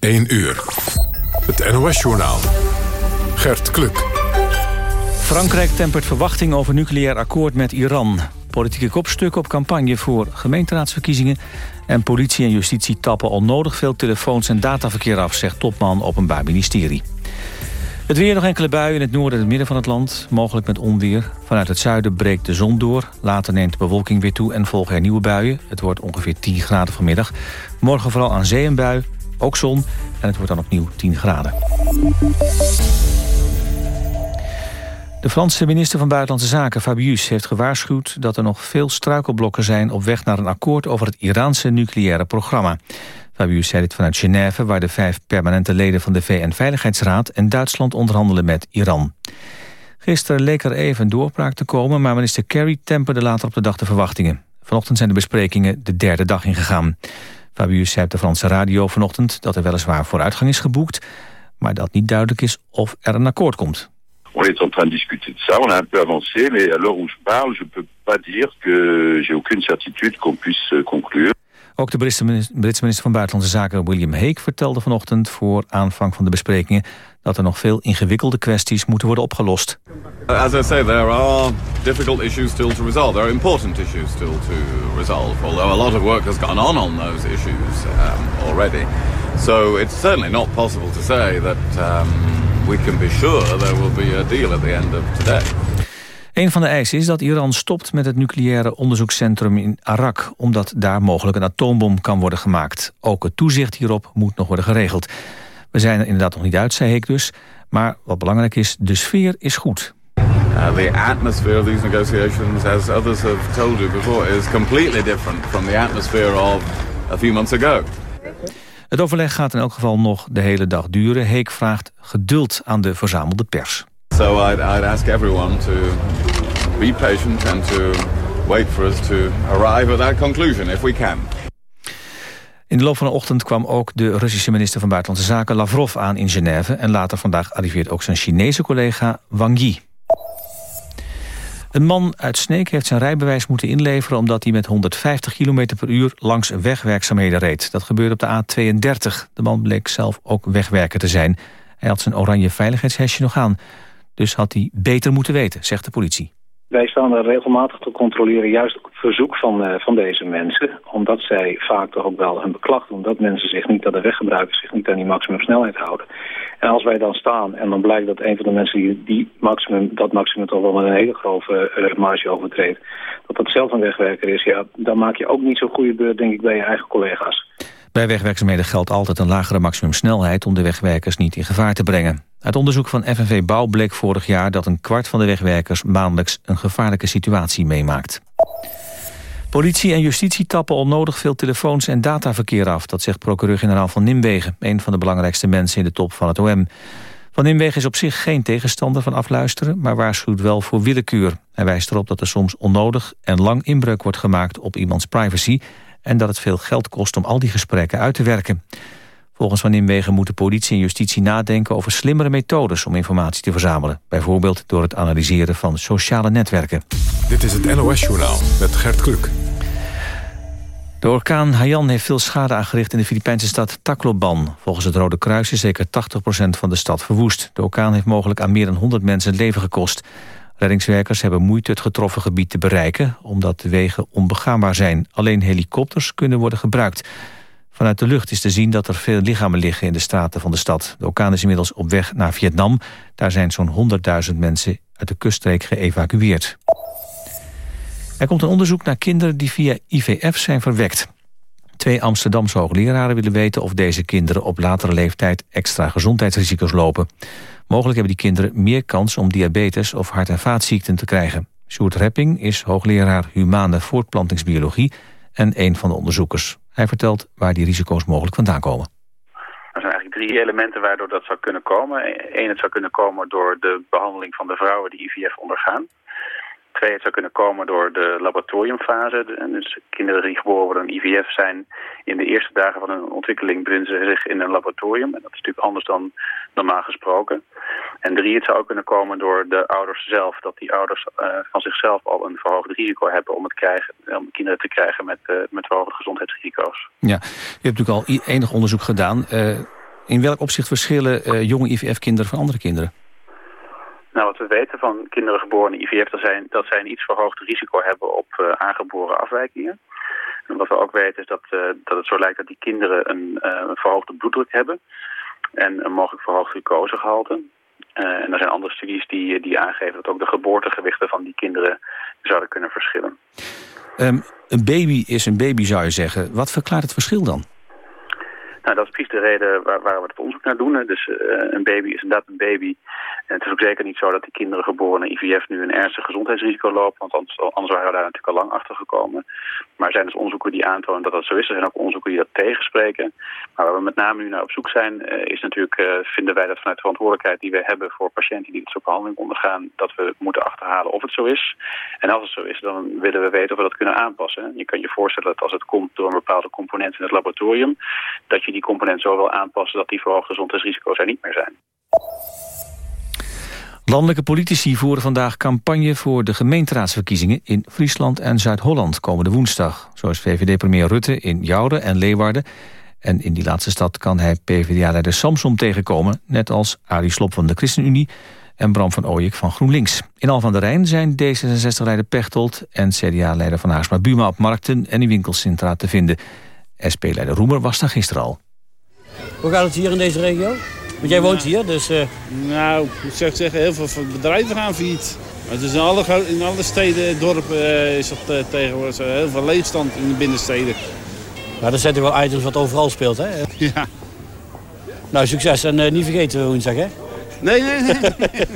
1 uur. Het NOS-journaal. Gert Kluk. Frankrijk tempert verwachting over nucleair akkoord met Iran. Politieke kopstuk op campagne voor gemeenteraadsverkiezingen... en politie en justitie tappen onnodig veel telefoons en dataverkeer af... zegt topman Openbaar Ministerie. Het weer nog enkele buien in het noorden en het midden van het land. Mogelijk met onweer. Vanuit het zuiden breekt de zon door. Later neemt de bewolking weer toe en volgen er nieuwe buien. Het wordt ongeveer 10 graden vanmiddag. Morgen vooral aan zee een bui, ook zon. En het wordt dan opnieuw 10 graden. De Franse minister van Buitenlandse Zaken, Fabius, heeft gewaarschuwd dat er nog veel struikelblokken zijn op weg naar een akkoord over het Iraanse nucleaire programma. Fabius zei dit vanuit Genève, waar de vijf permanente leden van de VN-veiligheidsraad en Duitsland onderhandelen met Iran. Gisteren leek er even een doorbraak te komen, maar minister Kerry temperde later op de dag de verwachtingen. Vanochtend zijn de besprekingen de derde dag ingegaan. Fabius zei op de Franse radio vanochtend dat er weliswaar vooruitgang is geboekt, maar dat niet duidelijk is of er een akkoord komt. On est en train de discuter de ça, on a un peu avancé, mais à l'heure où je parle, je peux pas dire que j'ai aucune certitude qu'on puisse euh, conclure. Ook de Britse minister van Buitenlandse Zaken William Hague vertelde vanochtend voor aanvang van de besprekingen dat er nog veel ingewikkelde kwesties moeten worden opgelost. As I say, there are difficult issues still to resolve. There are important issues still to resolve, although a lot of work has gone on on those issues um, already. So it's certainly not possible to say that um, we can be sure there will be a deal at the end of today. Een van de eisen is dat Iran stopt met het nucleaire onderzoekscentrum in Arak... omdat daar mogelijk een atoombom kan worden gemaakt. Ook het toezicht hierop moet nog worden geregeld. We zijn er inderdaad nog niet uit, zei ik dus. Maar wat belangrijk is, de sfeer is goed. Uh, the atmosphere of these negotiations, as others have told you before, is completely different from the atmosphere of a few months ago. Het overleg gaat in elk geval nog de hele dag duren. Heek vraagt geduld aan de verzamelde pers. So I'd, I'd ask everyone to be patient and to wait for us to arrive at that conclusion if we can. In de loop van de ochtend kwam ook de Russische minister van Buitenlandse Zaken Lavrov aan in Genève. En later vandaag arriveert ook zijn Chinese collega Wang Yi. Een man uit Sneek heeft zijn rijbewijs moeten inleveren... omdat hij met 150 km per uur langs wegwerkzaamheden reed. Dat gebeurde op de A32. De man bleek zelf ook wegwerker te zijn. Hij had zijn oranje veiligheidshesje nog aan. Dus had hij beter moeten weten, zegt de politie. Wij staan er regelmatig te controleren, juist op verzoek van, uh, van deze mensen. Omdat zij vaak toch ook wel een beklag doen dat mensen zich niet, dat de weggebruikers zich niet aan die maximumsnelheid houden. En als wij dan staan en dan blijkt dat een van de mensen die, die maximum, dat maximum toch wel met een hele grove uh, marge overtreedt, dat dat zelf een wegwerker is, ja, dan maak je ook niet zo'n goede beurt, denk ik, bij je eigen collega's. Bij wegwerkzaamheden geldt altijd een lagere maximumsnelheid om de wegwerkers niet in gevaar te brengen. Uit onderzoek van FNV Bouw bleek vorig jaar dat een kwart van de wegwerkers maandelijks een gevaarlijke situatie meemaakt. Politie en justitie tappen onnodig veel telefoons en dataverkeer af. Dat zegt procureur-generaal van Nimwegen, een van de belangrijkste mensen in de top van het OM. Van Nimwegen is op zich geen tegenstander van afluisteren, maar waarschuwt wel voor willekeur. Hij wijst erop dat er soms onnodig en lang inbreuk wordt gemaakt op iemands privacy en dat het veel geld kost om al die gesprekken uit te werken. Volgens Van Nimwegen moeten politie en justitie nadenken over slimmere methodes om informatie te verzamelen. Bijvoorbeeld door het analyseren van sociale netwerken. Dit is het NOS-journaal met Gert Kluk. De orkaan Haiyan heeft veel schade aangericht in de Filipijnse stad Tacloban. Volgens het Rode Kruis is zeker 80% van de stad verwoest. De orkaan heeft mogelijk aan meer dan 100 mensen het leven gekost. Reddingswerkers hebben moeite het getroffen gebied te bereiken... omdat de wegen onbegaanbaar zijn. Alleen helikopters kunnen worden gebruikt. Vanuit de lucht is te zien dat er veel lichamen liggen in de straten van de stad. De orkaan is inmiddels op weg naar Vietnam. Daar zijn zo'n 100.000 mensen uit de kuststreek geëvacueerd. Er komt een onderzoek naar kinderen die via IVF zijn verwekt. Twee Amsterdamse hoogleraren willen weten of deze kinderen op latere leeftijd extra gezondheidsrisico's lopen. Mogelijk hebben die kinderen meer kans om diabetes of hart- en vaatziekten te krijgen. Sjoerd Repping is hoogleraar humane voortplantingsbiologie en een van de onderzoekers. Hij vertelt waar die risico's mogelijk vandaan komen. Er zijn eigenlijk drie elementen waardoor dat zou kunnen komen. Eén, het zou kunnen komen door de behandeling van de vrouwen die IVF ondergaan. Twee, het zou kunnen komen door de laboratoriumfase. En dus kinderen die geboren worden in IVF zijn in de eerste dagen van hun ontwikkeling bevinden ze zich in een laboratorium. En dat is natuurlijk anders dan normaal gesproken. En drie, het zou ook kunnen komen door de ouders zelf. Dat die ouders uh, van zichzelf al een verhoogd risico hebben om, het krijgen, om kinderen te krijgen met, uh, met verhoogde gezondheidsrisico's. Ja, je hebt natuurlijk al enig onderzoek gedaan. Uh, In welk opzicht verschillen jonge IVF-kinderen van andere kinderen? Nou, wat we weten van kinderen geboren in IVF... dat zij, dat zij een iets verhoogd risico hebben op aangeboren afwijkingen. En wat we ook weten is dat, dat het zo lijkt dat die kinderen een, een verhoogde bloeddruk hebben... en een mogelijk verhoogd glucosegehalte. En er zijn andere studies die, die aangeven dat ook de geboortegewichten van die kinderen zouden kunnen verschillen. Um, een baby is een baby zou je zeggen. Wat verklaart het verschil dan? Nou, dat is precies de reden waar, we het onderzoek naar doen. Dus uh, een baby is inderdaad een baby. En het is ook zeker niet zo dat die kinderen geboren in IVF nu een ernstig gezondheidsrisico lopen. Want anders, anders waren we daar natuurlijk al lang achter gekomen. Maar er zijn dus onderzoeken die aantonen dat dat zo is. Er zijn ook onderzoeken die dat tegenspreken. Maar waar we met name nu naar op zoek zijn, uh, is natuurlijk, uh, vinden wij dat vanuit de verantwoordelijkheid die we hebben voor patiënten die dit soort behandeling ondergaan, dat we moeten achterhalen of het zo is. En als het zo is, dan willen we weten of we dat kunnen aanpassen. Je kan je voorstellen dat als het komt door een bepaalde component in het laboratorium, dat je die component zo wil aanpassen dat die verhoogde gezondheidsrisico's er niet meer zijn. Landelijke politici voeren vandaag campagne voor de gemeenteraadsverkiezingen in Friesland en Zuid-Holland komende woensdag. Zoals VVD-premier Rutte in Joure en Leeuwarden. En in die laatste stad kan hij PvdA-leider Samsom tegenkomen, net als Arie Slop van de ChristenUnie en Bram van Ooyek van GroenLinks. In Al van der Rijn zijn D66-leider Pechtold en CDA-leider Van Haarsma Buma op markten en in winkelcentra te vinden. SP-leider Roemer was daar gisteren al. Hoe gaat het hier in deze regio? Want jij woont hier, dus... Uh... Nou, ik zou zeggen, heel veel bedrijven gaan failliet. Het is in alle, in alle steden, dorpen uh, is dat uh, tegenwoordig heel veel leegstand in de binnensteden. Maar dat zijn toch wel items wat overal speelt, hè? Ja. Nou, succes en niet vergeten woensdag, hè? Nee, nee, nee.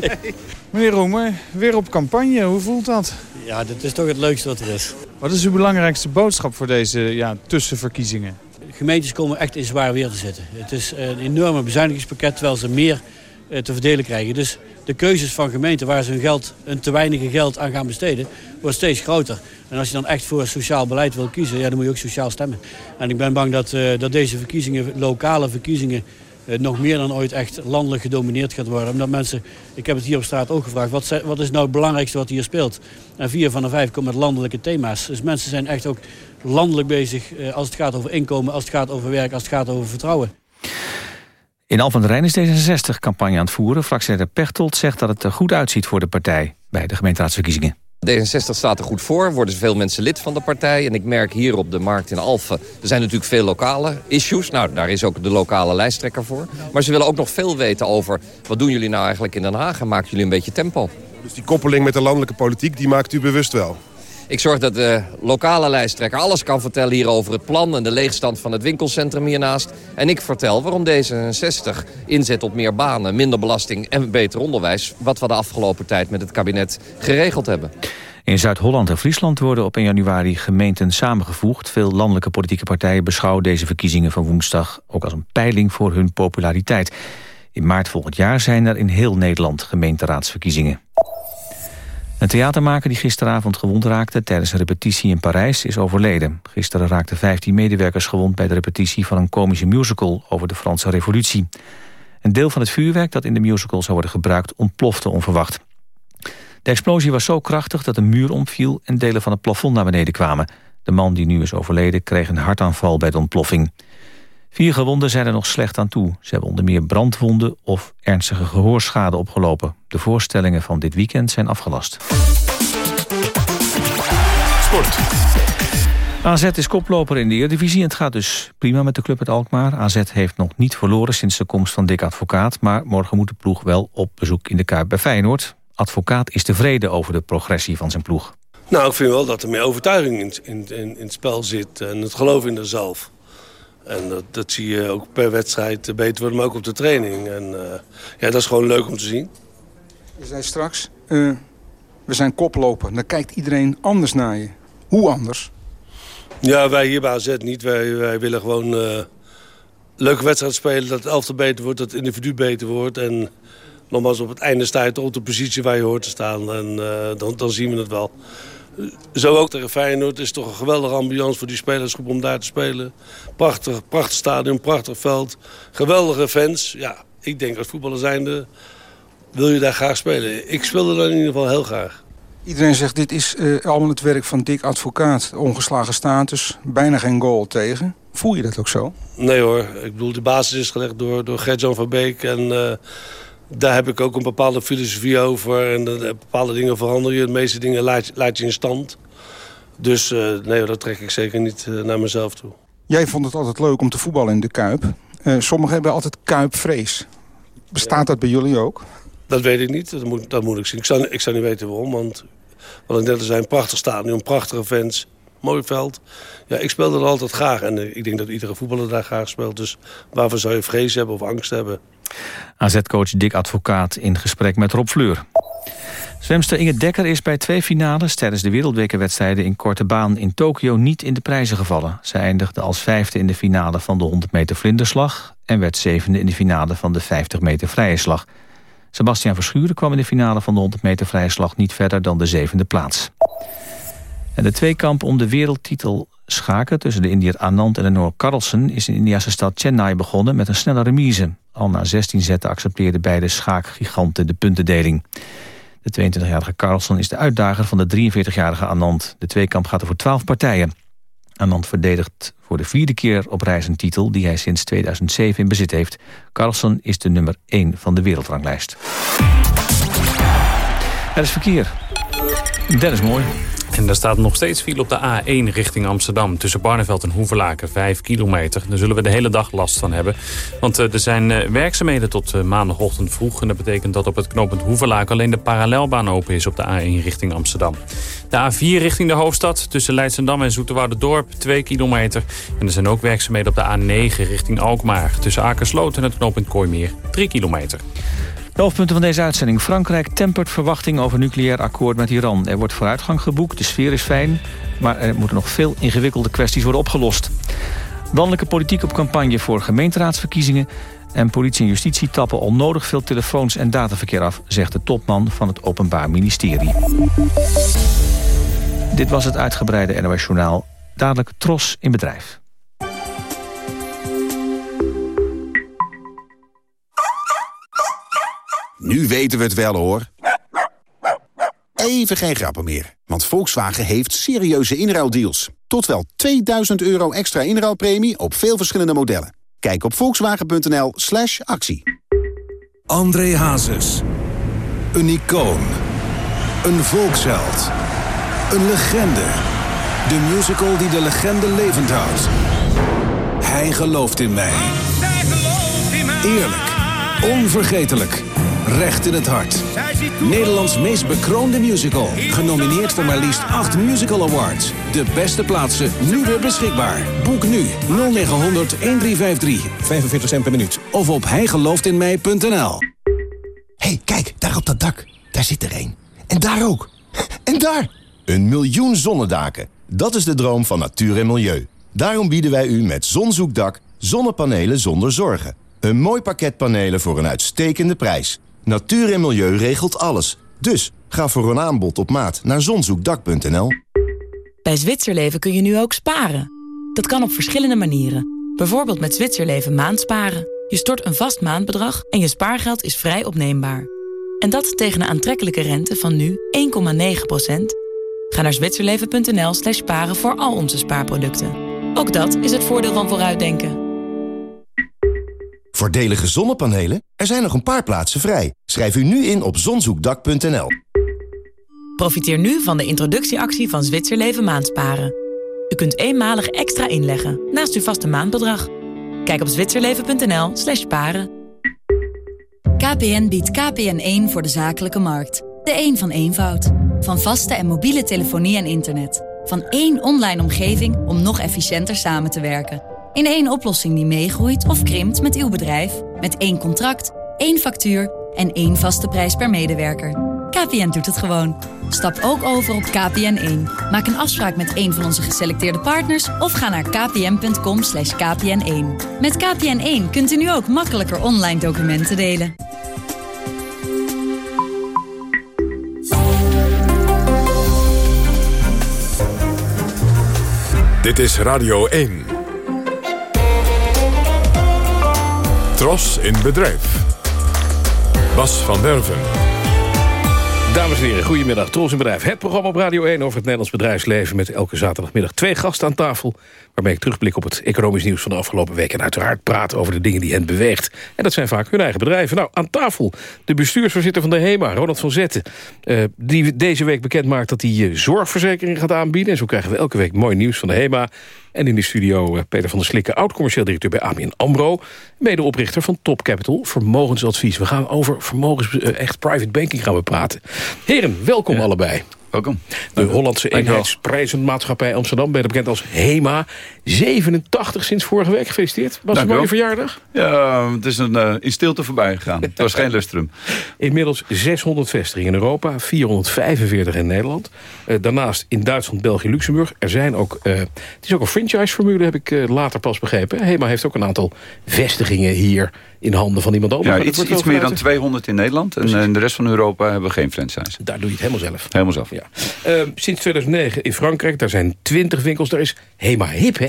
nee. Meneer Roemer, weer op campagne. Hoe voelt dat? Ja, dit is toch het leukste wat er is. Wat is uw belangrijkste boodschap voor deze ja, tussenverkiezingen? gemeentes komen echt in zwaar weer te zitten. Het is een enorme bezuinigingspakket terwijl ze meer te verdelen krijgen. Dus de keuzes van gemeenten waar ze hun geld, een te weinig geld aan gaan besteden, wordt steeds groter. En als je dan echt voor sociaal beleid wil kiezen, ja, dan moet je ook sociaal stemmen. En ik ben bang dat, uh, dat deze verkiezingen, lokale verkiezingen, nog meer dan ooit echt landelijk gedomineerd gaat worden. Omdat mensen, ik heb het hier op straat ook gevraagd, wat, wat is nou het belangrijkste wat hier speelt? En vier van de vijf komen met landelijke thema's. Dus mensen zijn echt ook landelijk bezig als het gaat over inkomen, als het gaat over werk, als het gaat over vertrouwen. In Al van der Rijn is D66 campagne aan het voeren. Fractieleider Pechtold zegt dat het er goed uitziet voor de partij bij de gemeenteraadsverkiezingen. D66 staat er goed voor, worden veel mensen lid van de partij. En ik merk hier op de markt in Alphen, er zijn natuurlijk veel lokale issues. Nou, daar is ook de lokale lijsttrekker voor. Maar ze willen ook nog veel weten over, wat doen jullie nou eigenlijk in Den Haag? En maken jullie een beetje tempo? Dus die koppeling met de landelijke politiek, die maakt u bewust wel? Ik zorg dat de lokale lijsttrekker alles kan vertellen hier over het plan... en de leegstand van het winkelcentrum hiernaast. En ik vertel waarom D66 inzet op meer banen, minder belasting en beter onderwijs... wat we de afgelopen tijd met het kabinet geregeld hebben. In Zuid-Holland en Friesland worden op 1 januari gemeenten samengevoegd. Veel landelijke politieke partijen beschouwen deze verkiezingen van woensdag... ook als een peiling voor hun populariteit. In maart volgend jaar zijn er in heel Nederland gemeenteraadsverkiezingen. Een theatermaker die gisteravond gewond raakte tijdens een repetitie in Parijs is overleden. Gisteren raakten 15 medewerkers gewond bij de repetitie van een komische musical over de Franse revolutie. Een deel van het vuurwerk dat in de musical zou worden gebruikt ontplofte onverwacht. De explosie was zo krachtig dat een muur omviel en delen van het plafond naar beneden kwamen. De man die nu is overleden kreeg een hartaanval bij de ontploffing. Vier gewonden zijn er nog slecht aan toe. Ze hebben onder meer brandwonden of ernstige gehoorschade opgelopen. De voorstellingen van dit weekend zijn afgelast. Sport. AZ is koploper in de Eredivisie en het gaat dus prima met de club uit Alkmaar. AZ heeft nog niet verloren sinds de komst van Dick Advocaat... maar morgen moet de ploeg wel op bezoek in de Kuip bij Feyenoord. Advocaat is tevreden over de progressie van zijn ploeg. Nou, ik vind wel dat er meer overtuiging in, in, in, in het spel zit en het geloof in de zelf. En dat, dat zie je ook per wedstrijd beter worden, maar ook op de training. En uh, ja, dat is gewoon leuk om te zien. Je zei straks, uh, we zijn koploper. Dan kijkt iedereen anders naar je. Hoe anders? Ja, wij hier bij AZ niet. Wij, wij willen gewoon uh, leuke wedstrijden spelen. Dat het elftal beter wordt, dat het individu beter wordt. En nogmaals, op het einde sta je op de positie waar je hoort te staan. En dan, dan zien we het wel. Zo ook tegen Feyenoord is toch een geweldige ambiance voor die spelersgroep om daar te spelen. Prachtig, prachtig stadion, prachtig veld. Geweldige fans. Ja, ik denk als voetballer zijnde wil je daar graag spelen. Ik speelde daar in ieder geval heel graag. Iedereen zegt dit is uh, allemaal het werk van Dick Advocaat. Ongeslagen status, bijna geen goal tegen. Voel je dat ook zo? Nee hoor, ik bedoel de basis is gelegd door, door Gert-Jan van Beek. En uh, daar heb ik ook een bepaalde filosofie over. En uh, bepaalde dingen verander je. De meeste dingen laat, laat je in stand. Dus nee, dat trek ik zeker niet naar mezelf toe. Jij vond het altijd leuk om te voetballen in de Kuip. sommigen hebben altijd Kuipvrees. Bestaat dat bij jullie ook? Dat weet ik niet, dat moet, dat moet ik zien. Ik zou, ik zou niet weten waarom, want wat ik net al zei, een prachtig stadion, prachtige fans, mooi veld. Ja, ik speelde er altijd graag en eh, ik denk dat iedere voetballer daar graag speelt. Dus waarvoor zou je vrees hebben of angst hebben? AZ-coach Dick Advocaat in gesprek met Rob Fleur. Zwemster Inge Dekker is bij twee finales tijdens de wereldbekerwedstrijden in korte baan in Tokio niet in de prijzen gevallen. Zij eindigde als vijfde in de finale van de 100 meter vlinderslag en werd zevende in de finale van de 50 meter vrije slag. Sebastian Verschuren kwam in de finale van de 100 meter vrije slag niet verder dan de zevende plaats. En de tweekamp om de wereldtitel schaken tussen de Indiër Anand en de Noor Carlsen is in de Indiase stad Chennai begonnen met een snelle remise. Al na 16 zetten accepteerden beide schaakgiganten de puntendeling. De 22-jarige Carlsen is de uitdager van de 43-jarige Anand. De tweekamp gaat er voor 12 partijen. Anand verdedigt voor de vierde keer op reis een titel... die hij sinds 2007 in bezit heeft. Carlsen is de nummer 1 van de wereldranglijst. Er is verkeer. Dennis Mooi. En daar staat nog steeds file op de A1 richting Amsterdam. Tussen Barneveld en Hoevelaken, 5 kilometer. Daar zullen we de hele dag last van hebben. Want uh, er zijn uh, werkzaamheden tot uh, maandagochtend vroeg. En dat betekent dat op het knooppunt Hoevelaken alleen de parallelbaan open is op de A1 richting Amsterdam. De A4 richting de hoofdstad tussen Leidsendam en Dorp 2 kilometer. En er zijn ook werkzaamheden op de A9 richting Alkmaar. Tussen Akersloot en het knooppunt Kooimeer 3 kilometer. De hoofdpunten van deze uitzending. Frankrijk tempert verwachting over nucleair akkoord met Iran. Er wordt vooruitgang geboekt, de sfeer is fijn... maar er moeten nog veel ingewikkelde kwesties worden opgelost. Landelijke politiek op campagne voor gemeenteraadsverkiezingen... en politie en justitie tappen onnodig veel telefoons en dataverkeer af... zegt de topman van het Openbaar Ministerie. Dit was het uitgebreide NOS Journaal. Dadelijk Tros in bedrijf. Nu weten we het wel hoor. Even geen grappen meer, want Volkswagen heeft serieuze inruildeals. Tot wel 2000 euro extra inruilpremie op veel verschillende modellen. Kijk op volkswagen.nl slash actie. André Hazes. Een icoon. Een volksheld. Een legende. De musical die de legende levend houdt. Hij gelooft in mij. Eerlijk. Onvergetelijk. Recht in het hart. Nederlands meest bekroonde musical. Genomineerd voor maar liefst 8 musical awards. De beste plaatsen nu weer beschikbaar. Boek nu 0900 1353. 45 cent per minuut. Of op hijgelooftinmij.nl hey, kijk, daar op dat dak. Daar zit er een. En daar ook. En daar! Een miljoen zonnedaken. Dat is de droom van natuur en milieu. Daarom bieden wij u met Zonzoekdak zonnepanelen zonder zorgen. Een mooi pakket panelen voor een uitstekende prijs. Natuur en milieu regelt alles. Dus ga voor een aanbod op maat naar zonzoekdak.nl. Bij Zwitserleven kun je nu ook sparen. Dat kan op verschillende manieren. Bijvoorbeeld met Zwitserleven maandsparen. Je stort een vast maandbedrag en je spaargeld is vrij opneembaar. En dat tegen een aantrekkelijke rente van nu 1,9%. Ga naar zwitserleven.nl slash sparen voor al onze spaarproducten. Ook dat is het voordeel van vooruitdenken. Voordelige zonnepanelen? Er zijn nog een paar plaatsen vrij. Schrijf u nu in op zonzoekdak.nl. Profiteer nu van de introductieactie van Zwitserleven Maandsparen. U kunt eenmalig extra inleggen naast uw vaste maandbedrag. Kijk op zwitserleven.nl slash paren. KPN biedt KPN1 voor de zakelijke markt. De een een van eenvoud. Van vaste en mobiele telefonie en internet. Van één online omgeving om nog efficiënter samen te werken. In één oplossing die meegroeit of krimpt met uw bedrijf. Met één contract, één factuur en één vaste prijs per medewerker. KPN doet het gewoon. Stap ook over op KPN1. Maak een afspraak met een van onze geselecteerde partners... of ga naar kpn.com kpn1. Met KPN1 kunt u nu ook makkelijker online documenten delen. Dit is Radio 1. Tros in bedrijf. Bas van Derven. Dames en heren, goedemiddag. Tros in Bedrijf. Het programma op Radio 1 over het Nederlands bedrijfsleven... met elke zaterdagmiddag twee gasten aan tafel... waarmee ik terugblik op het economisch nieuws van de afgelopen week... en uiteraard praat over de dingen die hen beweegt. En dat zijn vaak hun eigen bedrijven. Nou, aan tafel de bestuursvoorzitter van de HEMA, Ronald van Zetten... Uh, die deze week bekend maakt dat hij uh, zorgverzekering gaat aanbieden. En zo krijgen we elke week mooi nieuws van de HEMA... En in de studio uh, Peter van der Slikken, oud-commercieel directeur bij ABN AMRO. Medeoprichter van Top Capital, vermogensadvies. We gaan over vermogens, uh, echt private banking gaan we praten. Heren, welkom ja. allebei. Welkom. De Hollandse Eenheidsprijzenmaatschappij Amsterdam, beter bekend als HEMA. 87 sinds vorige week. Gefeliciteerd. Was het een mooie verjaardag? Ja, het is een, uh, in stilte voorbij gegaan. het was geen lustrum. Inmiddels 600 vestigingen in Europa, 445 in Nederland. Uh, daarnaast in Duitsland, België, Luxemburg. Er zijn ook, uh, het is ook een franchise-formule, heb ik later pas begrepen. HEMA heeft ook een aantal vestigingen hier in handen van iemand anders. Ja, iets, iets meer dan 200 in Nederland. En in de rest van Europa hebben we geen franchise. Daar doe je het helemaal zelf. Helemaal zelf. Ja. Sinds 2009 in Frankrijk, daar zijn 20 winkels. Daar is HEMA hip, hè?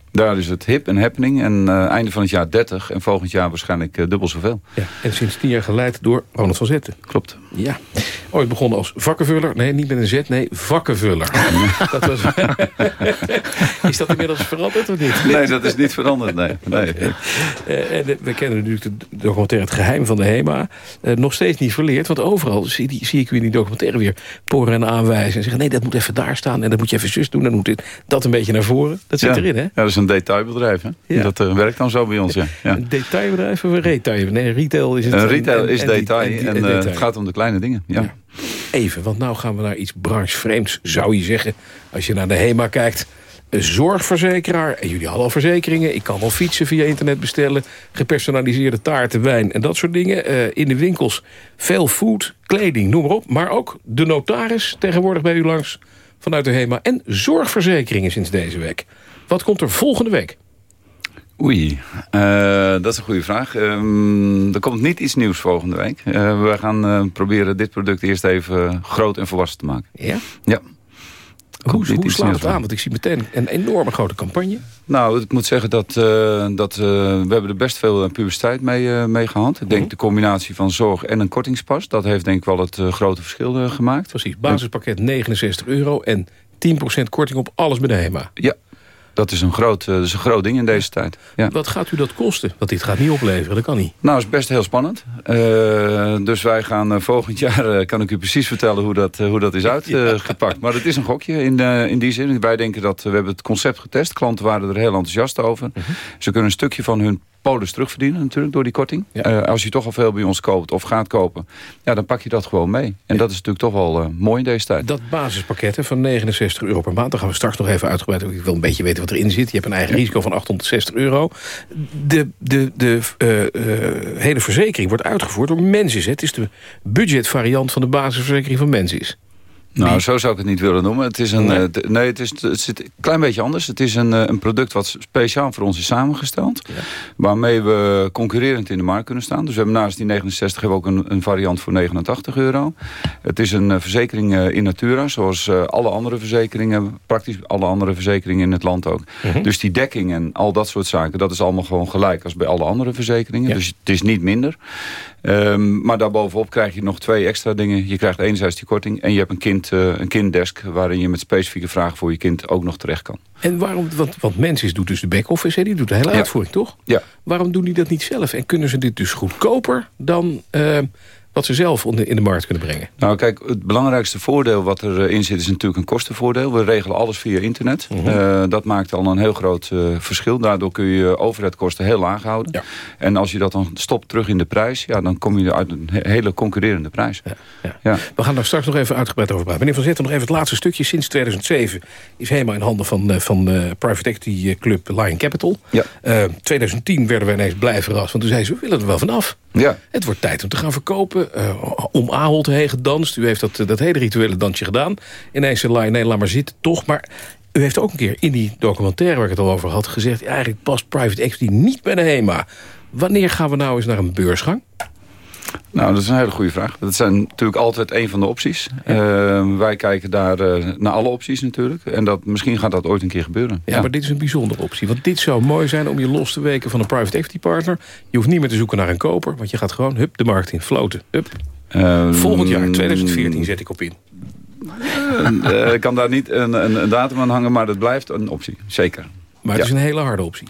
Daar is het hip en happening. En uh, einde van het jaar 30. En volgend jaar waarschijnlijk uh, dubbel zoveel. Ja, en sinds 10 jaar geleid door Ronald van Zetten. Klopt. Ja. Ooit begonnen als vakkenvuller. Nee, niet met een Z. Nee, vakkenvuller. dat was... is dat inmiddels veranderd of niet? Nee, dat is niet veranderd. Nee. nee. uh, en we kennen natuurlijk de documentaire Het Geheim van de HEMA. nog steeds niet verleerd. Want overal zie, die, zie ik u in die documentaire weer poren en aanwijzen. En zeggen, nee, dat moet even daar staan. En dat moet je even zus doen. Dan moet dit, dat een beetje naar voren. Dat zit ja. erin, hè? Ja, dat is een detailbedrijf. Hè? Ja. Dat uh, werkt dan zo bij ons. Ja. ja. Een detailbedrijf of een retail? Nee, retail is het. Een retail en, is en, detail. En, detail. het gaat om de kleine dingen. Ja. Even, want nou gaan we naar iets branchevreemds, zou je zeggen. Als je naar de HEMA kijkt. Een zorgverzekeraar. En jullie hadden al verzekeringen. Ik kan wel fietsen via internet bestellen. Gepersonaliseerde taarten, wijn en dat soort dingen. Uh, in de winkels veel food, kleding, noem maar op. Maar ook de notaris tegenwoordig bij u langs vanuit de HEMA. En zorgverzekeringen sinds deze week. Wat komt er volgende week? Oei, uh, dat is een goede vraag. Um, er komt niet iets nieuws volgende week. Uh, we gaan uh, proberen dit product eerst even groot en volwassen te maken. Ja? Ja. Hoe, hoe slaat het aan? Want ik zie meteen een enorme grote campagne. Nou, ik moet zeggen dat, dat we hebben er best veel publiciteit mee, mee gehad. Ik denk de combinatie van zorg en een kortingspas. Dat heeft denk ik wel het grote verschil gemaakt. Precies, basispakket 69 euro en 10% korting op alles bij de HEMA. Ja, dat is een groot, dat is een groot ding in deze tijd. Ja. Wat gaat u dat kosten? Want dit gaat niet opleveren, dat kan niet. Nou, het is best heel spannend. Uh, dus wij gaan uh, volgend jaar, uh, kan ik u precies vertellen hoe dat, hoe dat is uitgepakt. Maar het is een gokje in, in die zin. Wij denken dat, we hebben het concept getest. Klanten waren er heel enthousiast over. -huh. Ze kunnen een stukje van hun polis terugverdienen natuurlijk door die korting. Ja. Uh, als je toch al veel bij ons koopt of gaat kopen, ja, dan pak je dat gewoon mee. En ja. dat is natuurlijk toch wel uh, mooi in deze tijd. Dat basispakket van 69 euro per maand, daar gaan we straks nog even uitgebreid. Ik wil een beetje weten wat erin zit. Je hebt een eigen risico van 860 euro. De, de, de uh, hele verzekering wordt uitgevoerd door Mensis. Het is de budgetvariant van de basisverzekering van Mensis. Nou, zo zou ik het niet willen noemen. Het is een, nee, uh, nee het, is, het zit een klein beetje anders. Het is een, uh, een product wat speciaal voor ons is samengesteld. Ja. Waarmee we concurrerend in de markt kunnen staan. Dus we hebben naast die 69 hebben we ook een, een variant voor 89 euro. Het is een uh, verzekering in natura. Zoals alle andere verzekeringen. Praktisch alle andere verzekeringen in het land ook. Mhm. Dus die dekking en al dat soort zaken. Dat is allemaal gewoon gelijk als bij alle andere verzekeringen. Ja. Dus het is niet minder. Um, maar daarbovenop krijg je nog twee extra dingen. Je krijgt enerzijds die korting en je hebt een, kind, uh, een kinddesk... waarin je met specifieke vragen voor je kind ook nog terecht kan. En waarom, want, want Mensis doet dus de back-office, die doet de hele ja. uitvoering, toch? Ja. Waarom doen die dat niet zelf? En kunnen ze dit dus goedkoper dan... Uh, wat ze zelf in de markt kunnen brengen? Nou kijk, het belangrijkste voordeel wat erin zit is natuurlijk een kostenvoordeel. We regelen alles via internet. Mhm. Uh, dat maakt al een heel groot uh, verschil. Daardoor kun je overheidkosten heel laag houden. Ja. En als je dat dan stopt terug in de prijs, ja, dan kom je uit een hele concurrerende prijs. Ja, ja. ja. We gaan daar straks nog even uitgebreid over praten. Meneer Van Zetten, nog even het laatste stukje. Sinds 2007 is helemaal in handen van, van uh, private equity club Lion Capital. Ja. 2010 werden we ineens blij verrast, want toen zei ze, we willen er wel vanaf. Ja. Het wordt tijd om te gaan verkopen. Uh, om Ahold heen gedanst. U heeft dat, dat hele rituele dansje gedaan. Ineens zei nee, laat maar zitten, toch. Maar u heeft ook een keer in die documentaire waar ik het al over had gezegd... Eigenlijk past private equity niet bij de HEMA. Wanneer gaan we nou eens naar een beursgang? Nou, dat is een hele goede vraag. Dat zijn natuurlijk altijd een van de opties. Ja. Uh, wij kijken daar uh, naar alle opties natuurlijk. En dat, misschien gaat dat ooit een keer gebeuren. Ja, ja, maar dit is een bijzondere optie. Want dit zou mooi zijn om je los te weken van een private equity partner. Je hoeft niet meer te zoeken naar een koper. Want je gaat gewoon, hup, de markt in, floten. Hup. Volgend jaar, 2014, zet ik op in. Ik kan daar niet een, een, een, datum aan hangen, maar dat blijft een optie. Zeker. Maar het is een hele harde optie.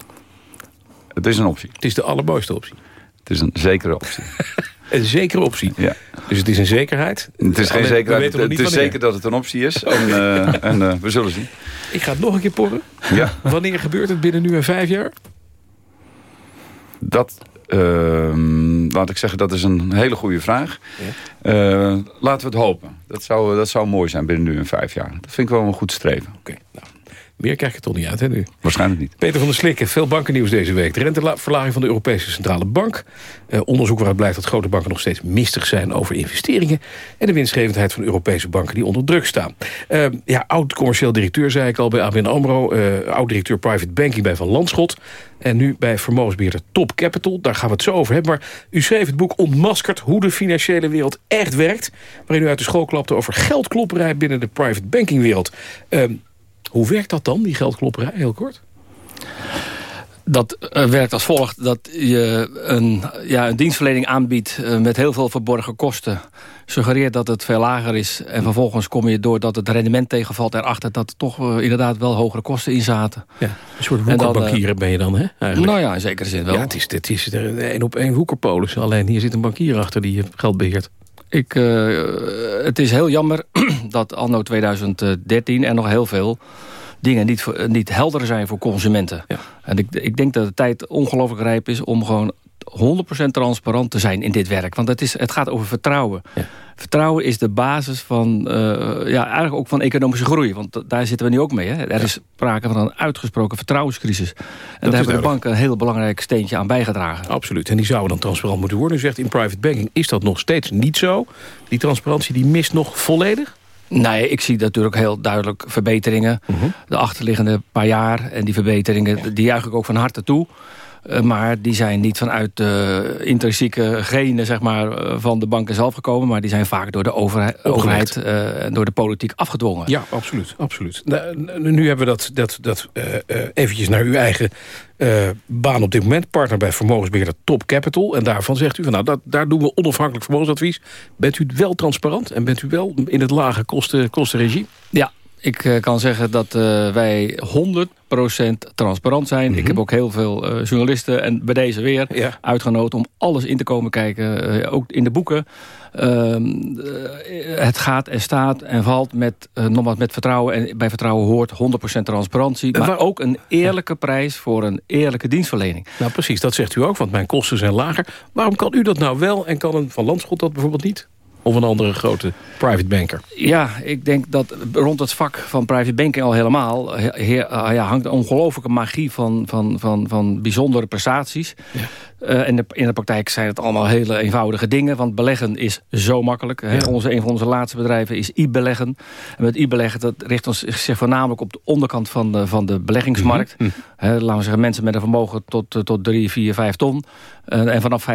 Het is een optie. Het is de allermooiste optie. Het is een zekere optie. een zekere optie? Ja. Dus het is een zekerheid? Het is geen zekerheid. Het, is zeker dat het een optie is. En, uh, en uh, we zullen zien. Ik ga het nog een keer porren. Ja. Wanneer gebeurt het binnen nu en vijf jaar? Dat uh, laat ik zeggen, dat is een hele goede vraag. Ja. Uh, laten we het hopen. Dat zou, dat zou mooi zijn binnen nu en vijf jaar. Dat vind ik wel een goed streven. Oké, okay, nou. Meer krijg je toch niet uit, hè, nu? Waarschijnlijk niet. Peter van der Slikken, veel bankennieuws deze week. De renteverlaging van de Europese Centrale Bank. Eh, onderzoek waaruit blijkt dat grote banken nog steeds mistig zijn over investeringen. En de winstgevendheid van Europese banken die onder druk staan. Uh, ja, oud-commercieel directeur, zei ik al, bij ABN AMRO. Uh, oud-directeur private banking bij Van Landschot. En nu bij vermogensbeheerder Top Capital. Daar gaan we het zo over hebben. Maar u schreef het boek Ontmaskerd hoe de financiële wereld echt werkt. Waarin u uit de school klapte over geldklopperij binnen de private banking wereld. Hoe werkt dat dan, die geldklopperij, heel kort? Dat uh, werkt als volgt dat je een, ja, een dienstverlening aanbiedt uh, met heel veel verborgen kosten. Suggereert dat het veel lager is. En vervolgens kom je doordat het rendement tegenvalt erachter... dat er toch uh, inderdaad wel hogere kosten in zaten. Ja, een soort woekerbankieren ben je dan, hè? Eigenlijk. Nou ja, in zekere zin wel. Ja, het is, het is een op één woekerpolis. Alleen hier zit een bankier achter die je geld beheert. Ik, het is heel jammer dat anno 2013 er nog heel veel dingen niet, niet helder zijn voor consumenten. Ja. En ik, ik denk dat de tijd ongelooflijk rijp is om gewoon 100% transparant te zijn in dit werk. Want het, is, het gaat over vertrouwen. Ja. Vertrouwen is de basis van, uh, ja, eigenlijk ook van economische groei. Want daar zitten we nu ook mee. Hè? Er is sprake van een uitgesproken vertrouwenscrisis. En dat daar hebben de banken een heel belangrijk steentje aan bijgedragen. Absoluut. En die zouden dan transparant moeten worden. U zegt in private banking is dat nog steeds niet zo. Die transparantie die mist nog volledig? Nee, ik zie natuurlijk heel duidelijk verbeteringen. Uh -huh. De achterliggende paar jaar. En die verbeteringen, die juich ik ook van harte toe. Uh, maar die zijn niet vanuit de intrinsieke genen zeg maar, van de banken zelf gekomen... maar die zijn vaak door de overheid, overheid uh, en door de politiek afgedwongen. Ja, absoluut. absoluut. Nou, nu hebben we dat, dat, dat uh, eventjes naar uw eigen baan op dit moment. Partner bij vermogensbeheerder Top Capital. En daarvan zegt u, van, nou, dat, daar doen we onafhankelijk vermogensadvies. Bent u wel transparant en bent u wel in het lage kosten, kostenregime? Ja, ik uh, kan zeggen dat uh, wij 100% transparant zijn. Mm -hmm. Ik heb ook heel veel uh, journalisten en bij deze weer ja. uitgenodigd... om alles in te komen kijken, ook in de boeken. het gaat en staat en valt met, nogmaals met vertrouwen. En bij vertrouwen hoort 100% transparantie. Maar ook een eerlijke prijs voor een eerlijke dienstverlening. Nou precies, dat zegt u ook, want mijn kosten zijn lager. Waarom kan u dat nou wel en kan een Van Landschot dat bijvoorbeeld niet? Of een andere grote private banker? Ja, ik denk dat rond het vak van private banking al helemaal... He, ja, hangt een ongelofelijke magie van, van, van, van bijzondere prestaties. Ja. Uh, in, de, in de praktijk zijn het allemaal hele eenvoudige dingen. Want beleggen is zo makkelijk. Hè. Ja. Onze, een van onze laatste bedrijven is e-beleggen. En met e-beleggen dat richt ons zich voornamelijk op de onderkant van de, van de beleggingsmarkt. Mm -hmm. Laten we zeggen, mensen met een vermogen tot, tot 3, 4, 5 ton. Uh, en vanaf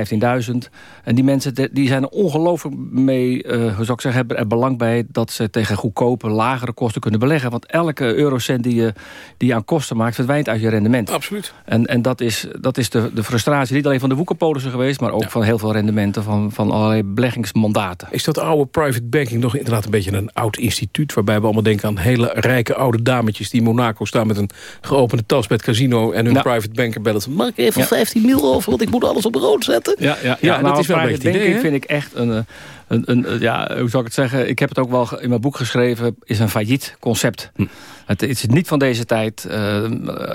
15.000. En die mensen die zijn er ongelooflijk mee, uh, hoe zou ik zeggen, hebben er belang bij... dat ze tegen goedkope, lagere kosten kunnen beleggen. Want elke eurocent die je, die je aan kosten maakt... verdwijnt uit je rendement. Absoluut. En, en dat is, dat is de, de frustratie, niet alleen van de woekerpolissen geweest... maar ook ja. van heel veel rendementen van, van allerlei beleggingsmandaten. Is dat oude private banking nog inderdaad een beetje een oud instituut... waarbij we allemaal denken aan hele rijke oude dametjes... die in Monaco staan met een geopende tas bij het casino... en hun private banker bellen. ik even Ja. 15 mil over, want ik moet alles op rood zetten? Ja, ja, ja, nou, dat is wel een beetje het idee, vind ik echt een, eh, een, een, ja, hoe zou ik het zeggen? Ik heb het ook wel in mijn boek geschreven. Is een failliet concept. Hm. Het is niet van deze tijd. Eh,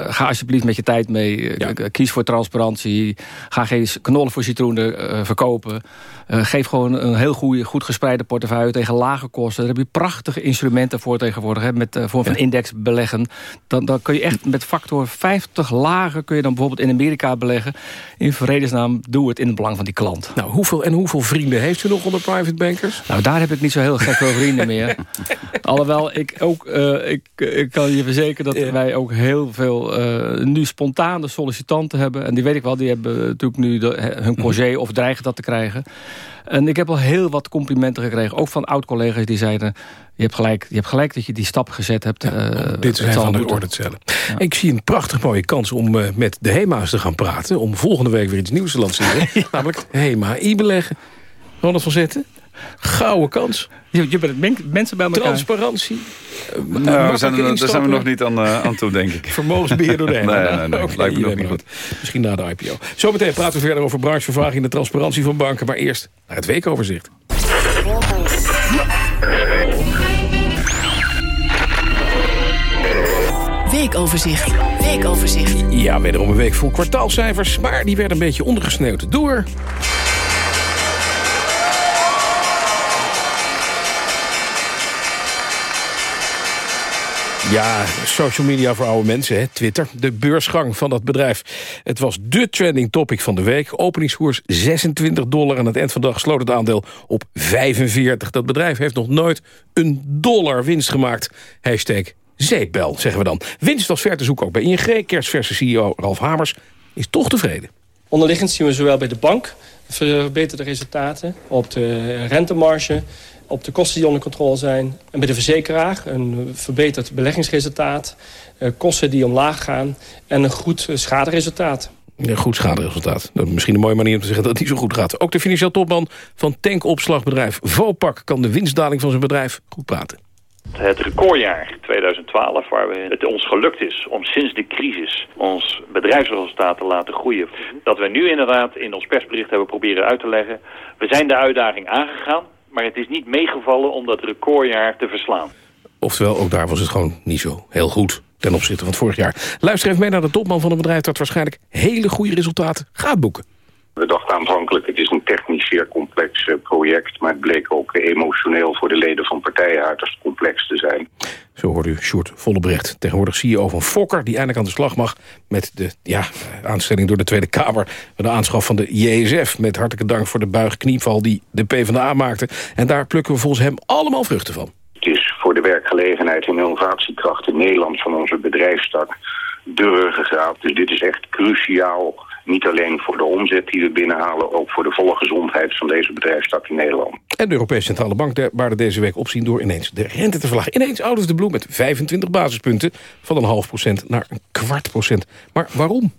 ga alsjeblieft met je tijd mee. Eh, Kies voor transparantie. Ga geen knollen voor citroenen eh, verkopen. Eh, geef gewoon een heel goede, goed gespreide portefeuille tegen lage kosten. Daar heb je prachtige instrumenten voor tegenwoordig. Hè, met vorm van index beleggen. Dan, dan kun je echt met factor 50 lager... kun je dan bijvoorbeeld in Amerika beleggen. In vredesnaam, doe het in het belang van die klant. Nou, hoeveel en hoeveel vrienden heeft u nog onder private bankers? Nou, daar heb ik niet zo heel gek veel vrienden meer. Alhoewel, ik, ook, eh, ik, ik kan je verzekeren dat wij ook heel veel eh, nu spontane sollicitanten hebben. En die weet ik wel, die hebben natuurlijk nu de, hun congé of dreigen dat te krijgen. En ik heb al heel wat complimenten gekregen, ook van oud-collega's die zeiden... je hebt gelijk, je hebt gelijk dat je die stap gezet hebt. Eh, Dit het zijn van de orde te stellen. Ik zie een prachtig mooie kans om eh, met de HEMA's te gaan praten. Om volgende week weer iets nieuws te lanceren. Namelijk HEMA e-beleggen. Ronald van Zetten? Gouden kans. Je, je bent mensen bij elkaar. Transparantie. Nou, daar zijn, we, daar zijn we nog niet aan, uh, aan toe, denk ik. Vermogensbeheer door de Nee, nee, nee. Lijkt me nog niet goed. goed. Misschien na de IPO. Zometeen praten we verder over branchevervaging en de transparantie van banken. Maar eerst naar het weekoverzicht. Weekoverzicht. Weekoverzicht. Ja, wederom een week vol kwartaalcijfers. Maar die werden een beetje ondergesneeuwd door... Ja, social media voor oude mensen, hè? Twitter. De beursgang van dat bedrijf. Het was de trending topic van de week. Openingskoers 26 dollar. Aan het eind van de dag sloot het aandeel op 45. Dat bedrijf heeft nog nooit een dollar winst gemaakt. Hashtag zeepbel, zeggen we dan. Winst was ver te zoeken ook bij ING. Kerstverse CEO Ralf Hamers is toch tevreden. Onderliggend zien we zowel bij de bank verbeterde resultaten... op de rentemarge, op de kosten die onder controle zijn... en bij de verzekeraar een verbeterd beleggingsresultaat... eh, kosten die omlaag gaan en een goed eh, schaderesultaat. Een goed schaderesultaat. Dat is misschien een mooie manier om te zeggen dat het niet zo goed gaat. Ook de financieel topman van tankopslagbedrijf Vopak... kan de winstdaling van zijn bedrijf goed praten. Het recordjaar 2012, waar we het ons gelukt is om sinds de crisis ons bedrijfsresultaat te laten groeien. Dat we nu inderdaad in ons persbericht hebben proberen uit te leggen. We zijn de uitdaging aangegaan, maar het is niet meegevallen om dat recordjaar te verslaan. Oftewel, ook daar was het gewoon niet zo heel goed ten opzichte van het vorig jaar. Luister even mee naar de topman van een bedrijf... dat waarschijnlijk hele goede resultaten gaat boeken. We dachten aanvankelijk, het is een technisch zeer complex eh, project... maar het bleek ook emotioneel voor de leden van partijen uiterst complex te zijn. Zo hoorde u Sjoerd Vollebrecht, tegenwoordig CEO van Fokker... die eindelijk aan de slag mag met de ja, aanstelling door de Tweede Kamer... met de aanschaf van de JSF. Met hartelijke dank voor de buigknieval die de PvdA maakte. En daar plukken we volgens hem allemaal vruchten van. Het is voor de werkgelegenheid en innovatiekracht in Nederland van onze bedrijfstak de ruggengraat. Dus dit is echt cruciaal, niet alleen voor de omzet die we binnenhalen... ook voor de volle gezondheid van deze bedrijfstak in Nederland. En de Europese Centrale Bank de- baarde deze week opzien... door ineens de rente te verlagen. Ineens out of the blue met 25 basispunten... van een half procent naar een kwart procent. Maar waarom?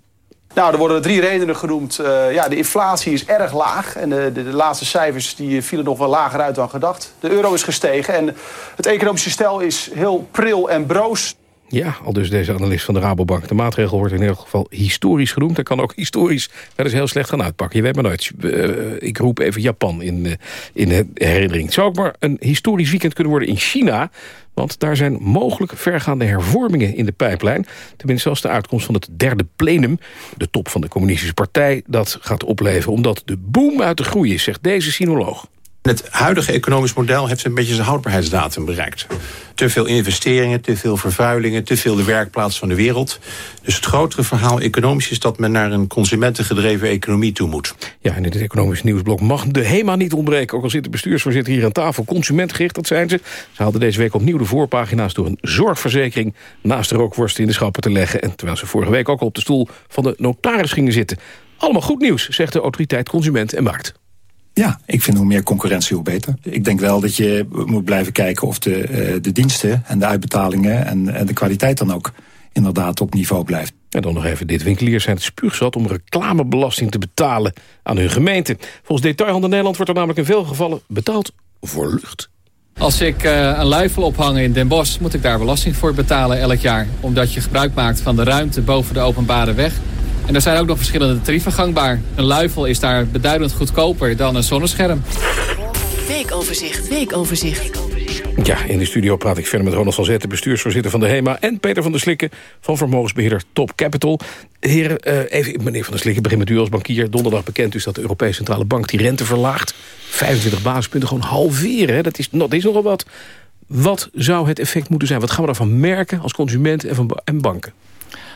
Nou, er worden drie redenen genoemd. Eh, ja, de inflatie is erg laag en de, de, de laatste cijfers die vielen nog wel lager uit dan gedacht. De euro is gestegen en het economische stel is heel pril en broos. Ja, al dus deze analist van de Rabobank. De maatregel wordt in ieder geval historisch genoemd. Dat kan ook historisch wel eens heel slecht gaan uitpakken. Je weet maar nooit. Eh, ik roep even Japan in, eh, in herinnering. Het zou ook maar een historisch weekend kunnen worden in China. Want daar zijn mogelijk vergaande hervormingen in de pijplijn. Tenminste als de uitkomst van het derde plenum... de top van de communistische partij, dat gaat opleveren. Omdat de boom uit de groei is, zegt deze sinoloog. Het huidige economisch model heeft een beetje zijn houdbaarheidsdatum bereikt. Te veel investeringen, te veel vervuilingen, te veel de werkplaats van de wereld. Dus het grotere verhaal economisch is dat men naar een consumentengedreven economie toe moet. Ja, en in dit economisch nieuwsblok mag de HEMA niet ontbreken. Ook al zit de bestuursvoorzitter hier aan tafel. Consumentgericht, dat zijn ze. Ze hadden deze week opnieuw de voorpagina's... door een zorgverzekering naast de rookworst in de schappen te leggen. En terwijl ze vorige week ook al op de stoel van de notaris gingen zitten. Allemaal goed nieuws, zegt de autoriteit Consument en Markt. Ja, ik vind hoe meer concurrentie, hoe beter. Ik denk wel dat je moet blijven kijken of de, eh, de diensten en de uitbetalingen en, en de kwaliteit dan ook inderdaad op niveau blijft. En dan nog even dit. Winkeliers zijn het spuugzat om reclamebelasting te betalen aan hun gemeente. Volgens Detailhandel Nederland wordt er namelijk in veel gevallen betaald voor lucht. Als ik eh, een luifel ophangen in Den Bosch, moet ik daar belasting voor betalen elk jaar. Omdat je gebruik maakt van de ruimte boven de openbare weg. En er zijn ook nog verschillende tarieven gangbaar. Een luifel is daar beduidend goedkoper dan een zonnescherm. Weekoverzicht, weekoverzicht. Ja, in de studio praat ik verder met Ronald van Zetten, bestuursvoorzitter van de HEMA... en Peter van der Slikken van vermogensbeheerder Top Capital. Heren, eh, even, meneer van der Slikken, begin met u als bankier. Donderdag bekend is dat de Europese Centrale Bank die rente verlaagt. 25 basispunten gewoon halveren, hè? Dat, is, dat is nogal wat. Wat zou het effect moeten zijn? Wat gaan we daarvan merken als consument en, van, en banken?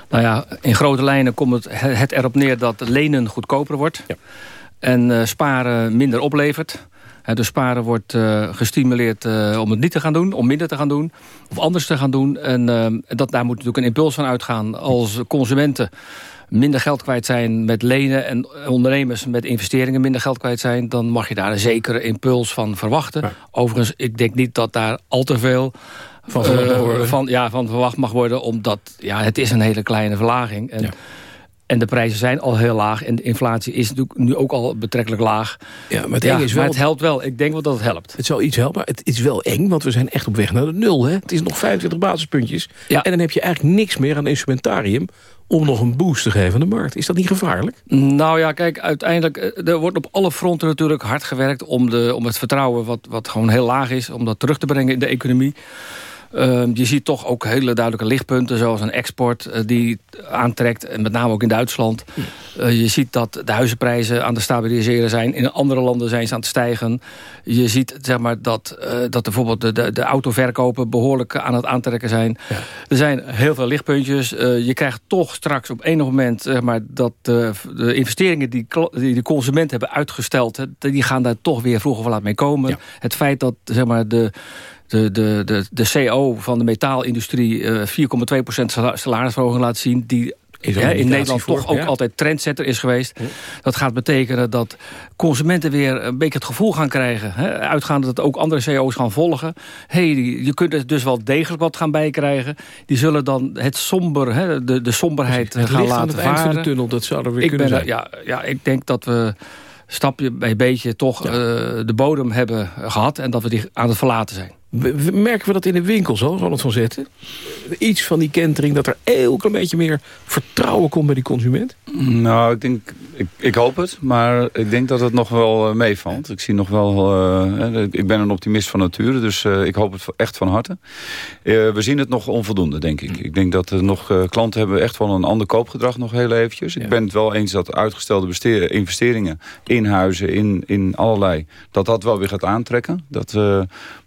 Nou ja, in grote lijnen komt het, het erop neer dat lenen goedkoper wordt. En eh, sparen minder oplevert. Dus sparen wordt eh, gestimuleerd eh, om het niet te gaan doen, om minder te gaan doen. Of anders te gaan doen. En dat, daar moet natuurlijk een impuls van uitgaan. Als consumenten minder geld kwijt zijn met lenen... en ondernemers met investeringen minder geld kwijt zijn... dan mag je daar een zekere impuls van verwachten. Overigens, ik denk niet dat daar al te veel... Van verwacht mag eh, worden. van, ja, van verwacht mag worden, omdat ja, het is een hele kleine verlaging. En En de prijzen zijn al heel laag. En de inflatie is natuurlijk nu ook al betrekkelijk laag. Ja, maar het, is wel, maar het helpt wel. Ik denk wel dat het helpt. Het zal iets helpen. Het is wel eng, want we zijn echt op weg naar de nul. Hè? Het is nog 25 basispuntjes. Ja. En dan heb je eigenlijk niks meer aan instrumentarium om nog een boost te geven aan de markt. Is dat niet gevaarlijk? Nou ja, kijk, uiteindelijk... Eh, er wordt op alle fronten natuurlijk hard gewerkt... om, de, om het vertrouwen, wat, wat gewoon heel laag is... om dat terug te brengen in de economie. Ehm, je ziet toch ook hele duidelijke lichtpunten... zoals een export uh, die aantrekt, en met name ook in Duitsland. Uh, je ziet dat de huizenprijzen aan het stabiliseren zijn. In andere landen zijn ze aan het stijgen. Je ziet zeg maar, dat, uh, dat bijvoorbeeld de, de, de autoverkopen... behoorlijk aan het aantrekken zijn. Ja. Er zijn heel veel lichtpuntjes. je krijgt toch straks op enig moment... Zeg maar, dat de investeringen die, die de consumenten hebben uitgesteld... die gaan daar toch weer vroeg of laat mee komen. Ja. Het feit dat zeg maar, de de, de, de, de CO van de metaalindustrie uh, 4,2% salarisverhoging laat zien... die ja, in Nederland voor, toch ook altijd trendsetter is geweest. Ja. Dat gaat betekenen dat consumenten weer een beetje het gevoel gaan krijgen. Hè, uitgaande dat ook andere CEO's gaan volgen. hey, je kunt er dus wel degelijk wat gaan bijkrijgen. Die zullen dan het somber, hè, de, de somberheid gaan laten het varen. de tunnel, dat zou er weer ik kunnen ben, zijn. Ja, ja, ik denk dat we stapje bij beetje toch uh, de bodem hebben gehad... en dat we die aan het verlaten zijn. Merken we dat in de winkels al, Ronald van Zetten? Iets van die kentering, dat er heel klein beetje meer vertrouwen komt bij die consument? Nou, ik denk, ik, ik hoop het, maar ik denk dat het nog wel uh, meevalt. Ik zie nog wel, uh, ik ben een optimist van nature, dus uh, ik hoop het echt van harte. we zien het nog onvoldoende, denk ik. Ik denk dat er nog klanten hebben echt wel een ander koopgedrag nog heel eventjes. Ja. Ik ben het wel eens dat uitgestelde investeringen in huizen, in, in allerlei, dat dat wel weer gaat aantrekken. Dat,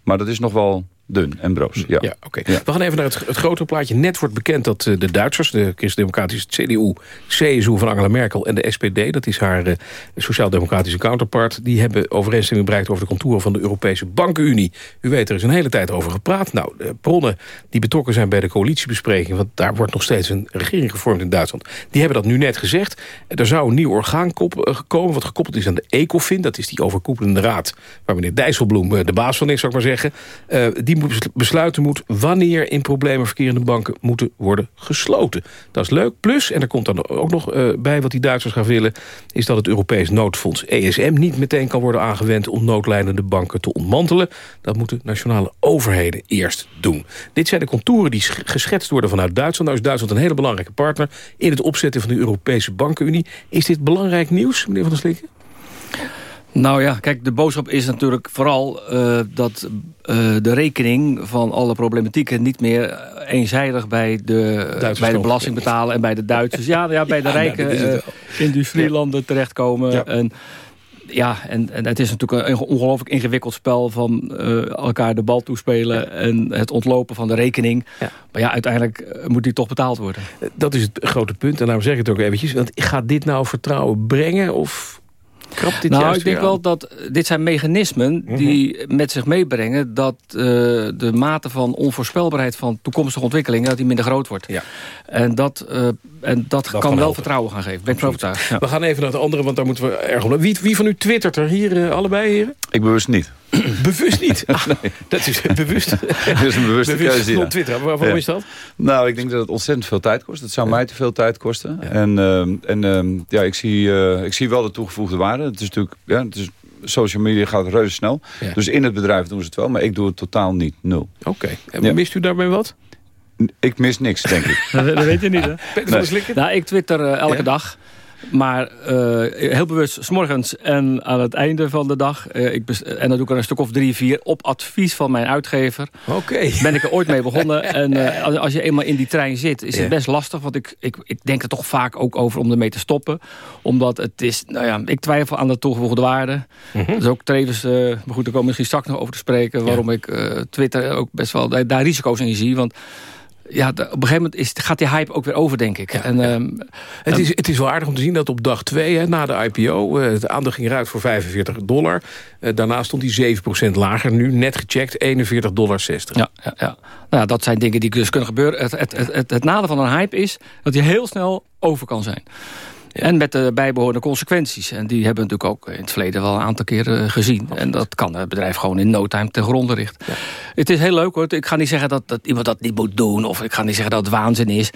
maar dat is nog wel geval dun en broos. Ja, ja oké. Okay. Ja. We gaan even naar het, het grotere plaatje. Net wordt bekend dat uh, de Duitsers, de christendemocratische CDU, CSU van Angela Merkel en de SPD, dat is haar uh, sociaal-democratische counterpart, die hebben overeenstemming bereikt over de contouren van de Europese Bankenunie. U weet, er is een hele tijd over gepraat. Nou, de bronnen die betrokken zijn bij de coalitiebespreking, want daar wordt nog steeds een regering gevormd in Duitsland, die hebben dat nu net gezegd. Er zou een nieuw orgaan komen, wat gekoppeld is aan de ECOFIN, dat is die overkoepelende raad, waar meneer Dijsselbloem de baas van is, zou ik maar zeggen. Uh, die besluiten moet wanneer in problemen verkerende banken moeten worden gesloten. Dat is leuk. Plus, en er komt dan ook nog uh, bij wat die Duitsers gaan willen... is dat het Europees noodfonds ESM niet meteen kan worden aangewend... om noodlijdende banken te ontmantelen. Dat moeten nationale overheden eerst doen. Dit zijn de contouren die geschetst worden vanuit Duitsland. Nou is Duitsland een hele belangrijke partner... in het opzetten van de Europese bankenunie. Is dit belangrijk nieuws, meneer Van der Slikken? Nou ja, kijk, de boodschap is natuurlijk vooral uh, dat uh, de rekening van alle problematieken niet meer eenzijdig bij de, bij de belastingbetaler en bij de Duitsers. ja, ja, bij de ja, rijke uh, industrielanden terechtkomen. Ja. En, ja, en, en het is natuurlijk een ongelooflijk ingewikkeld spel van elkaar de bal toespelen en het ontlopen van de rekening. Maar ja, uiteindelijk moet die toch betaald worden. Dat is het grote punt. En daarom zeg ik het ook eventjes. Want gaat dit nou vertrouwen brengen of Krapt dit nou, ik denk wel dat dit zijn mechanismen mm -hmm. die met zich meebrengen dat uh, de mate van onvoorspelbaarheid van toekomstige ontwikkelingen dat die minder groot wordt. Ja. En dat, uh, en dat, dat kan wel helpen. vertrouwen gaan geven. Ben ik. Ja. We gaan even naar de andere, want daar moeten we erg om. Wie, wie van u twittert er hier uh, allebei, heren? Ik bewust niet. bewust niet? Ah, nee. Dat is bewust. dat is een bewuste bewust keuze, ja. Twitter. Waarom ja. is dat? Nou, ik denk dat het ontzettend veel tijd kost. Het zou ja. mij te veel tijd kosten. Ja. En, uh, en uh, ja, ik, zie, uh, ik zie wel de toegevoegde waarde. Het is natuurlijk... Ja, het is, social media gaat reuze snel. Ja. Dus in het bedrijf doen ze het wel, maar ik doe het totaal niet. Nul. Oké. Okay. En ja. mist u daarbij wat? Ik mis niks, denk ik. dat weet je niet, hè? Nee. Nou, ik twitter uh, elke ja? dag. Maar uh, heel bewust, s morgens en aan het einde van de dag. Uh, ik en dan doe ik er een stuk of drie, vier op advies van mijn uitgever. Okay. Ben ik er ooit mee begonnen. en uh, als je eenmaal in die trein zit, is het best lastig. Want ik, ik, ik denk er toch vaak ook over om ermee te stoppen. Omdat het is, nou ja, ik twijfel aan de toegevoegde waarde. Mm -hmm. Dus ook Treves, maar goed, daar komen misschien straks nog over te spreken. Waarom ik Twitter ook best wel daar, daar risico's in zie. Want ja, de, op een gegeven moment is, gaat die hype ook weer over, denk ik. Ja, en, ja. Um, het, is, het is wel aardig om te zien dat op dag 2, na de IPO... Uh, het aandeel ging eruit voor 45 dollar. Uh, daarna stond hij 7% lager. Nu net gecheckt 41,60 dollar. Ja, ja, ja. Nou, dat zijn dingen die dus kunnen gebeuren. Het, het, het, het, het nadeel van een hype is dat hij heel snel over kan zijn. Ja. En met de bijbehorende consequenties. En die hebben we natuurlijk ook in het verleden wel een aantal keren gezien. Absoluut. En dat kan het bedrijf gewoon in no time ten gronde richten. Ja. Het is heel leuk hoor. Ik ga niet zeggen dat, dat iemand dat niet moet doen. Of ik ga niet zeggen dat het waanzin is.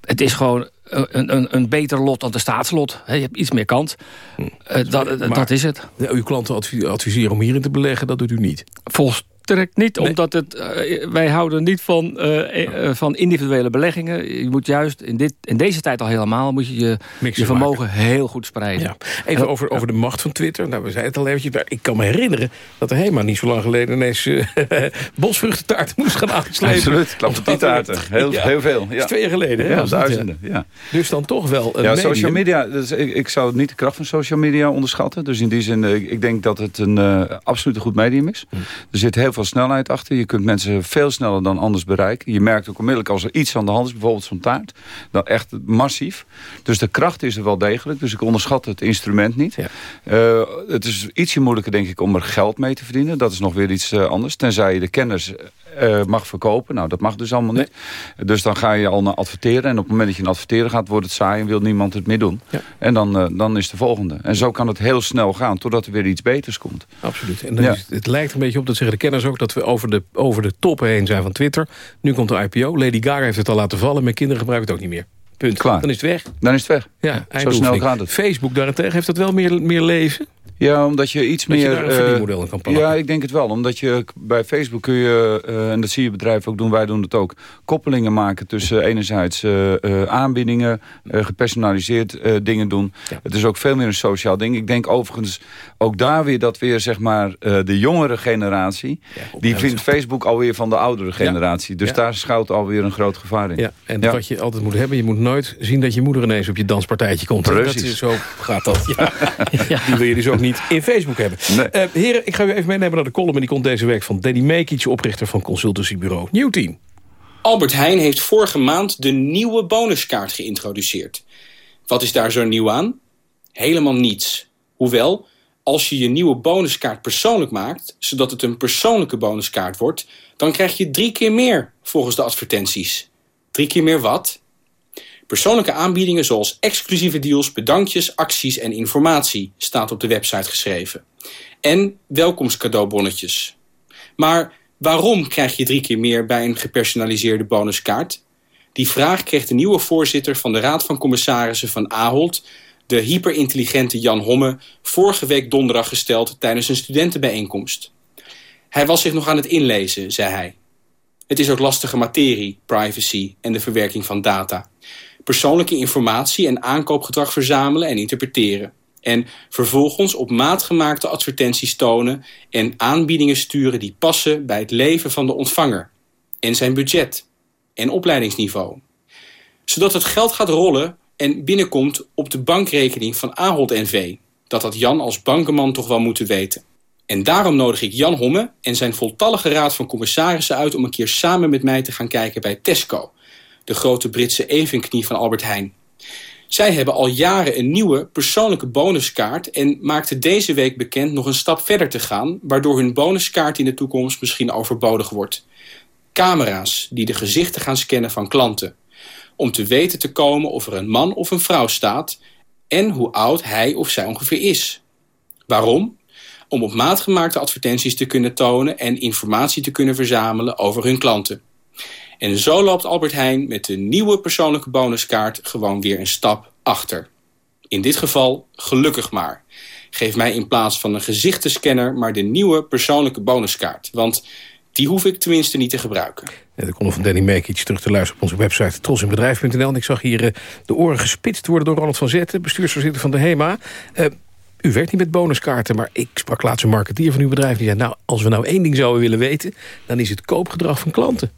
Het is gewoon een, een, een beter lot dan de staatslot. je hebt iets meer kans. Hm. dat, dat is het. uw klanten adviseren om hierin te beleggen, dat doet u niet? Volgens trekt niet, omdat het, uh, wij houden niet van, uh, van individuele beleggingen. Je moet juist, in, dit, in deze tijd al helemaal, moet je je, je vermogen heel goed spreiden. Ja. Even over, over de macht van Twitter. Nou, we zeiden het al eventjes, maar ik kan me herinneren dat er helemaal niet zo lang geleden ineens uh, bosvruchtentaart moest gaan aanslepen. Absoluut, klopt die taarten. Heel, heel veel. Ja. twee jaar geleden. Ja, duizenden. Ja. Dus dan toch wel een Ja, social media, dus ik, ik, zou niet de kracht van social media onderschatten. Dus in die zin, ik, ik denk dat het een uh, absoluut een goed medium is. Hm. Er zit heel veel snelheid achter. Je kunt mensen veel sneller dan anders bereiken. Je merkt ook onmiddellijk als er iets aan de hand is, bijvoorbeeld zo'n taart. Dan echt massief. Dus de kracht is er wel degelijk. Dus ik onderschat het instrument niet. Ja. Uh, het is ietsje moeilijker denk ik om er geld mee te verdienen. Dat is nog weer iets uh, anders. Tenzij je de kennis uh, mag verkopen. Nou, dat mag dus allemaal niet. Dus dan ga je al naar adverteren. En op het moment dat je naar adverteren gaat, wordt het saai en wil niemand het meer doen. Ja. En dan, uh, dan is de volgende. En zo kan het heel snel gaan, totdat er weer iets beters komt. Absoluut. En ja. is, het lijkt een beetje op, dat zeggen de kenners ook... dat we over de, over de toppen heen zijn van Twitter. Nu komt de IPO. Lady Gaga heeft het al laten vallen. Mijn kinderen gebruiken het ook niet meer. Punt. Klaar. Dan is het weg. Dan is het weg. Ja, zo snel gaat het. Facebook daarentegen, heeft dat wel meer, meer leven? Ja, omdat je iets dat meer... Je een kan plakken. Ja, ik denk het wel. Omdat je bij Facebook kun je, uh, en dat zie je bedrijven ook doen, wij doen het ook, koppelingen maken tussen enerzijds uh, uh, aanbiedingen, gepersonaliseerd dingen doen. Ja. Het is ook veel meer een sociaal ding. Ik denk overigens ook daar weer dat weer, zeg maar, de jongere generatie, ja, die vindt Facebook alweer van de oudere generatie. Dus daar schuilt alweer een groot gevaar in. Ja, en wat je altijd moet hebben, je moet nooit zien dat je moeder ineens op je danspartijtje komt. Precies. Dat is, zo gaat dat. Ja. Die wil je dus ook niet niet in Facebook hebben. Nee. Uh, heren, ik ga u even meenemen naar de column. En die komt deze week van Danny Mekic, oprichter van consultancybureau Nieuw Team. Albert Heijn heeft vorige maand de nieuwe bonuskaart geïntroduceerd. Wat is daar zo nieuw aan? Helemaal niets. Hoewel, als je je nieuwe bonuskaart persoonlijk maakt... zodat het een persoonlijke bonuskaart wordt... dan krijg je drie keer meer volgens de advertenties. Drie keer meer wat? Persoonlijke aanbiedingen zoals exclusieve deals, bedankjes, acties en informatie staat op de website geschreven. En welkomstcadeaubonnetjes. Maar waarom krijg je drie keer meer bij een gepersonaliseerde bonuskaart? Die vraag kreeg de nieuwe voorzitter van de Raad van Commissarissen van Ahold, de hyperintelligente Jan Homme, vorige week donderdag gesteld tijdens een studentenbijeenkomst. Hij was zich nog aan het inlezen, zei hij. Het is ook lastige materie, privacy en de verwerking van data persoonlijke informatie en aankoopgedrag verzamelen en interpreteren. En vervolgens op maat gemaakte advertenties tonen en aanbiedingen sturen die passen bij het leven van de ontvanger en zijn budget en opleidingsniveau. Zodat het geld gaat rollen en binnenkomt op de bankrekening van Ahold NV. Dat had Jan als bankenman toch wel moeten weten. En daarom nodig ik Jan Homme en zijn voltallige raad van commissarissen uit... om een keer samen met mij te gaan kijken bij Tesco de grote Britse evenknie van Albert Heijn. Zij hebben al jaren een nieuwe persoonlijke bonuskaart en maakten deze week bekend nog een stap verder te gaan, waardoor hun bonuskaart in de toekomst misschien overbodig wordt. Camera's die de gezichten gaan scannen van klanten. Om te weten te komen of er een man of een vrouw staat en hoe oud hij of zij ongeveer is. Waarom? Om op maat gemaakte advertenties te kunnen tonen en informatie te kunnen verzamelen over hun klanten. En zo loopt Albert Heijn met de nieuwe persoonlijke bonuskaart gewoon weer een stap achter. In dit geval gelukkig maar. Geef mij in plaats van een gezichtenscanner maar de nieuwe persoonlijke bonuskaart. Want die hoef ik tenminste niet te gebruiken. Ja, de kolom van Danny Meek iets terug te luisteren op onze website trosinbedrijf.nl. En ik zag hier uh, de oren gespitst worden door Ronald van Zetten, bestuursvoorzitter van de HEMA. Uh, u werkt niet met bonuskaarten, maar ik sprak laatst een marketeer van uw bedrijf. Die zei, nou, als we nou één ding zouden willen weten... dan is het koopgedrag van klanten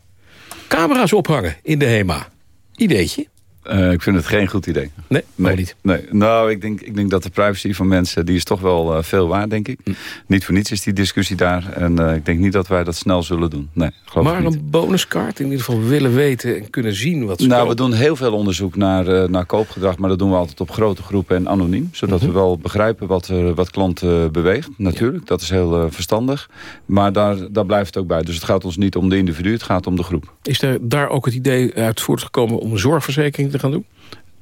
camera's ophangen in de HEMA. Ideetje? Uh, ik vind het geen goed idee. Nee, nee niet. Nee. Nou, ik denk, ik denk dat de privacy van mensen... die is toch wel uh, veel waard, denk ik. Hm. Niet voor niets is die discussie daar. En uh, ik denk niet dat wij dat snel zullen doen. Nee, maar een bonuskaart in ieder geval willen weten... en kunnen zien wat ze Nou, we doen heel veel onderzoek naar, naar koopgedrag... maar dat doen we altijd op grote groepen en anoniem. Zodat mhm. we wel begrijpen wat, wat klanten beweegt. Natuurlijk, dat is heel verstandig. Maar daar, daar blijft het ook bij. Dus het gaat ons niet om de individu, het gaat om de groep. Is er daar ook het idee uit voortgekomen om een zorgverzekering te gaan doen?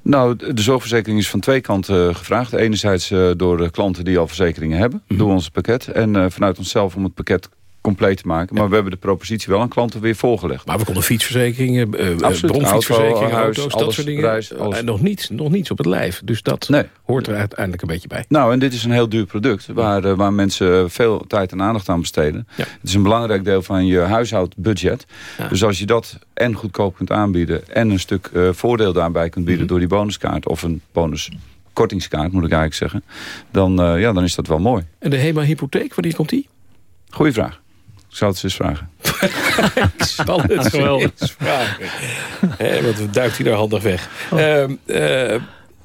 Nou, de zorgverzekering is van twee kanten gevraagd. Enerzijds uh, door de klanten die al verzekeringen hebben. Mm -hmm. Door ons pakket. En uh, vanuit onszelf om het pakket compleet te maken. Maar we hebben de propositie wel aan klanten weer voorgelegd. Maar we konden fietsverzekeringen, uh, bronfietsverzekeringen, auto's, dat soort dingen. Reis, en nog, niets, nog niets op het lijf. Dus dat hoort er uiteindelijk een beetje bij. Nou, en dit is een heel duur product waar, waar mensen veel tijd en aandacht aan besteden. Het is een belangrijk deel van je huishoudbudget. Dus als je dat en goedkoop kunt aanbieden... en een stuk voordeel daarbij kunt bieden mhm. door die bonuskaart... of een bonuskortingskaart, moet ik eigenlijk zeggen... dan, ja, dan is dat wel mooi. En de HEMA-hypotheek, wanneer komt die? Goeie vraag. Ik zou het eens vragen. Spannend. Geweldig. vragen. He, want duikt hij daar handig weg. Oh. Uh,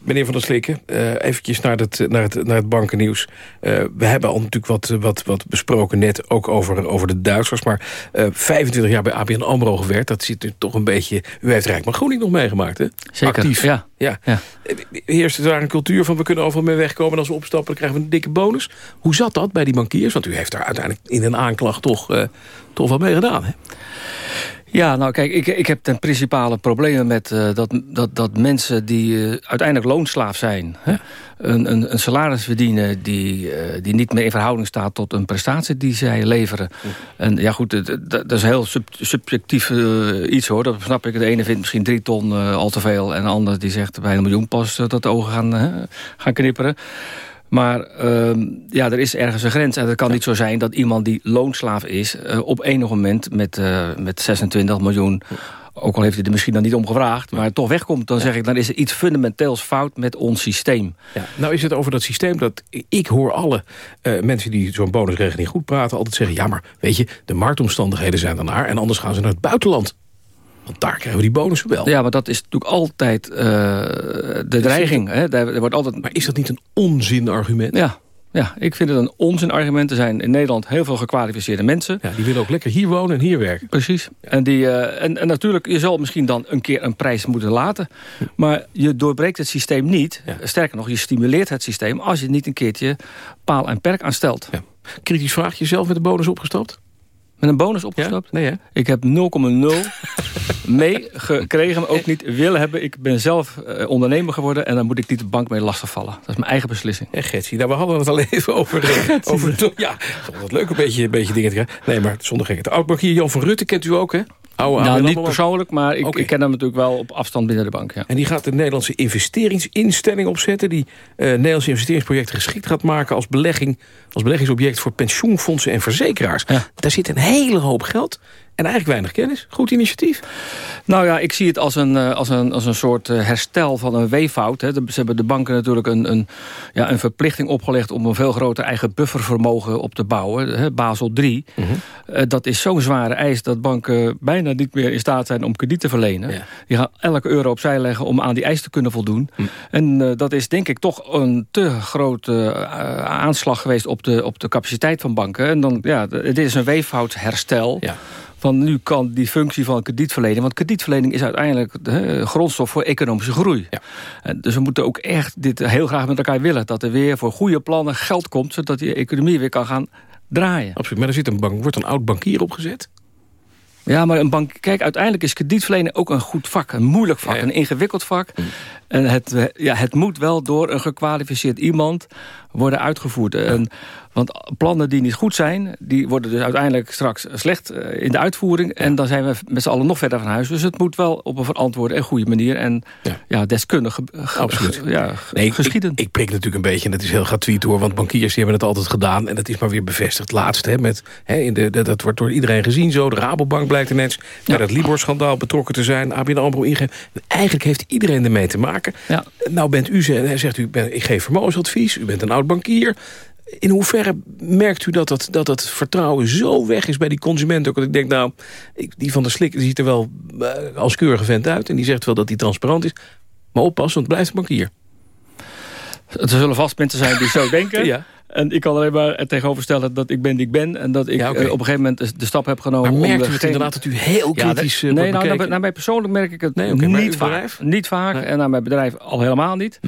Meneer Van der Slikken, uh, eventjes naar het, naar het, naar het bankennieuws. Uh, we hebben al natuurlijk wat, wat, wat besproken net, ook over, over de Duitsers. Maar uh, eh, 25 jaar bij ABN AMRO gewerkt, dat zit nu toch een beetje... U heeft Rijkman Groening nog meegemaakt, hè? Zeker, Actief. ja. ja. ja. Heerst er daar een cultuur van, we kunnen overal mee wegkomen... en als we opstappen, dan krijgen we een dikke bonus. Hoe zat dat bij die bankiers? Want u heeft daar uiteindelijk in een aanklacht toch, toch wel mee gedaan, hè? Ja, nou kijk, ik, ik heb ten principale problemen met uh, dat, dat, dat mensen die uh, uiteindelijk loonslaaf zijn... Hè, een, een, een, salaris verdienen die, uh, die niet meer in verhouding staat... tot een prestatie die zij leveren. En ja goed, dat, dat is heel sub, subjectief iets hoor, dat snap ik. De ene vindt misschien drie ton al te veel... en de ander die zegt bij een miljoen pas dat de ogen gaan, gaan knipperen. Maar uh, ja, er is ergens een grens. En het kan niet zo zijn dat iemand die loonslaaf is... Uh, op enig moment met, uh, met 26 miljoen... ook al heeft hij er misschien dan niet om gevraagd... maar toch wegkomt, dan zeg ik... dan is er iets fundamenteels fout met ons systeem. Ja. Nou is het over dat systeem dat... ik hoor alle uh, mensen die zo'n bonusregeling goed praten... altijd zeggen, ja, maar weet je, de marktomstandigheden zijn daarnaar... en anders gaan ze naar het buitenland. Want daar krijgen we die bonussen wel. Ja, maar dat is natuurlijk altijd uh, de dreiging. Hè? Daar wordt altijd... Maar is dat niet een onzinargument? Ja, ja, ik vind het een onzinargument. Er zijn in Nederland heel veel gekwalificeerde mensen. Ja, die willen ook lekker hier wonen en hier werken. Precies. En, die, uh, en, en, natuurlijk, je zal misschien dan een keer een prijs moeten laten. Maar je doorbreekt het systeem niet. Ja. Sterker nog, je stimuleert het systeem... als je niet een keertje paal en perk aanstelt. Ja. Kritisch vraag, jezelf met de bonus opgestapt? Met een bonus opgestapt? Nee, hè? Ik heb 0,0 meegekregen, maar ook niet willen hebben. Ik ben zelf uh, ondernemer geworden en dan moet ik niet de bank mee lastigvallen. Dat is mijn eigen beslissing. En Getsie, nou, we hadden het al even over... Eh, over ja, het leuk een beetje, een beetje dingen te krijgen. Nee, maar zonder gekheid. De oud-bankier Jan van Rutte kent u ook, hè? Oude nou, niet persoonlijk, maar ik, ik, ken hem natuurlijk wel op afstand binnen de bank. Ja. En die gaat de Nederlandse investeringsinstelling opzetten... die uh, Nederlandse investeringsprojecten geschikt gaat maken... als, belegging, als beleggingsobject voor pensioenfondsen en verzekeraars. Daar zit een hele hoop geld. En eigenlijk weinig kennis. Goed initiatief. Nou ja, ik zie het als een, eh, als een, als een soort eh, herstel van een weeffout. Hè. Ze hebben de banken natuurlijk een, een, ja, een verplichting opgelegd... om een veel groter eigen buffervermogen op te bouwen. Hè, Basel 3. Mhm. uh, dat is zo'n zware eis dat banken bijna niet meer in staat zijn... om krediet te verlenen. Ja. Die gaan elke euro opzij leggen om aan die eis te kunnen voldoen. Mhm. En uh, dat is denk ik toch een te grote aanslag geweest... op de, op de capaciteit van banken. En dan, ja, dit is een weefhoudsherstel... Ja van nu kan die functie van kredietverlening... want kredietverlening is uiteindelijk de grondstof voor economische groei. Ja. En dus we moeten ook echt dit heel graag met elkaar willen. Dat er weer voor goede plannen geld komt... zodat die economie weer kan gaan draaien. Absoluut, maar er zit een bank, wordt een oud bankier opgezet? Ja, maar een bank, kijk, uiteindelijk is kredietverlening ook een goed vak. Een moeilijk vak, een ingewikkeld vak. Mm. En het, ja, het moet wel door een gekwalificeerd iemand worden uitgevoerd. En want plannen die niet goed zijn, die worden dus uiteindelijk straks slecht eh, in de uitvoering. En dan zijn we met z'n allen nog verder van huis. Dus het moet wel op een verantwoorde en goede manier en ja. ja deskundig Absoluut. ja, nee, geschieden. Ik, ik prik natuurlijk een beetje, en dat is heel gratuit hoor, want bankiers die hebben het altijd gedaan. En dat is maar weer bevestigd. Laatst, hè, met, hè, in de, dat, wordt door iedereen gezien zo. De Rabobank blijkt ineens bij dat Libor-schandaal betrokken te zijn. ABN AMRO ingegeven. Eigenlijk heeft iedereen ermee te maken. Ja. Nou bent u, zegt u, ik geef vermogensadvies. U bent een oud bankier. In hoeverre merkt u dat dat, dat dat vertrouwen zo weg is bij die consument? Ook dat ik denk, nou, die van de slik ziet er wel uh, als keurige vent uit... en die zegt wel dat hij transparant is. Maar oppassen, want het blijft een bankier. Er zullen vast mensen zijn die zo denken. ja. En ik kan alleen maar tegenover stellen dat ik ben die ik ben. En dat ik ja, okay. uh, op een gegeven moment de stap heb genomen. Maar merkt u het inderdaad dat u heel kritisch ja, Nee, nou, naar, naar, mij persoonlijk merk ik het nee, okay, niet, vaak, niet vaak. Nee. En naar mijn bedrijf al helemaal niet. Hm.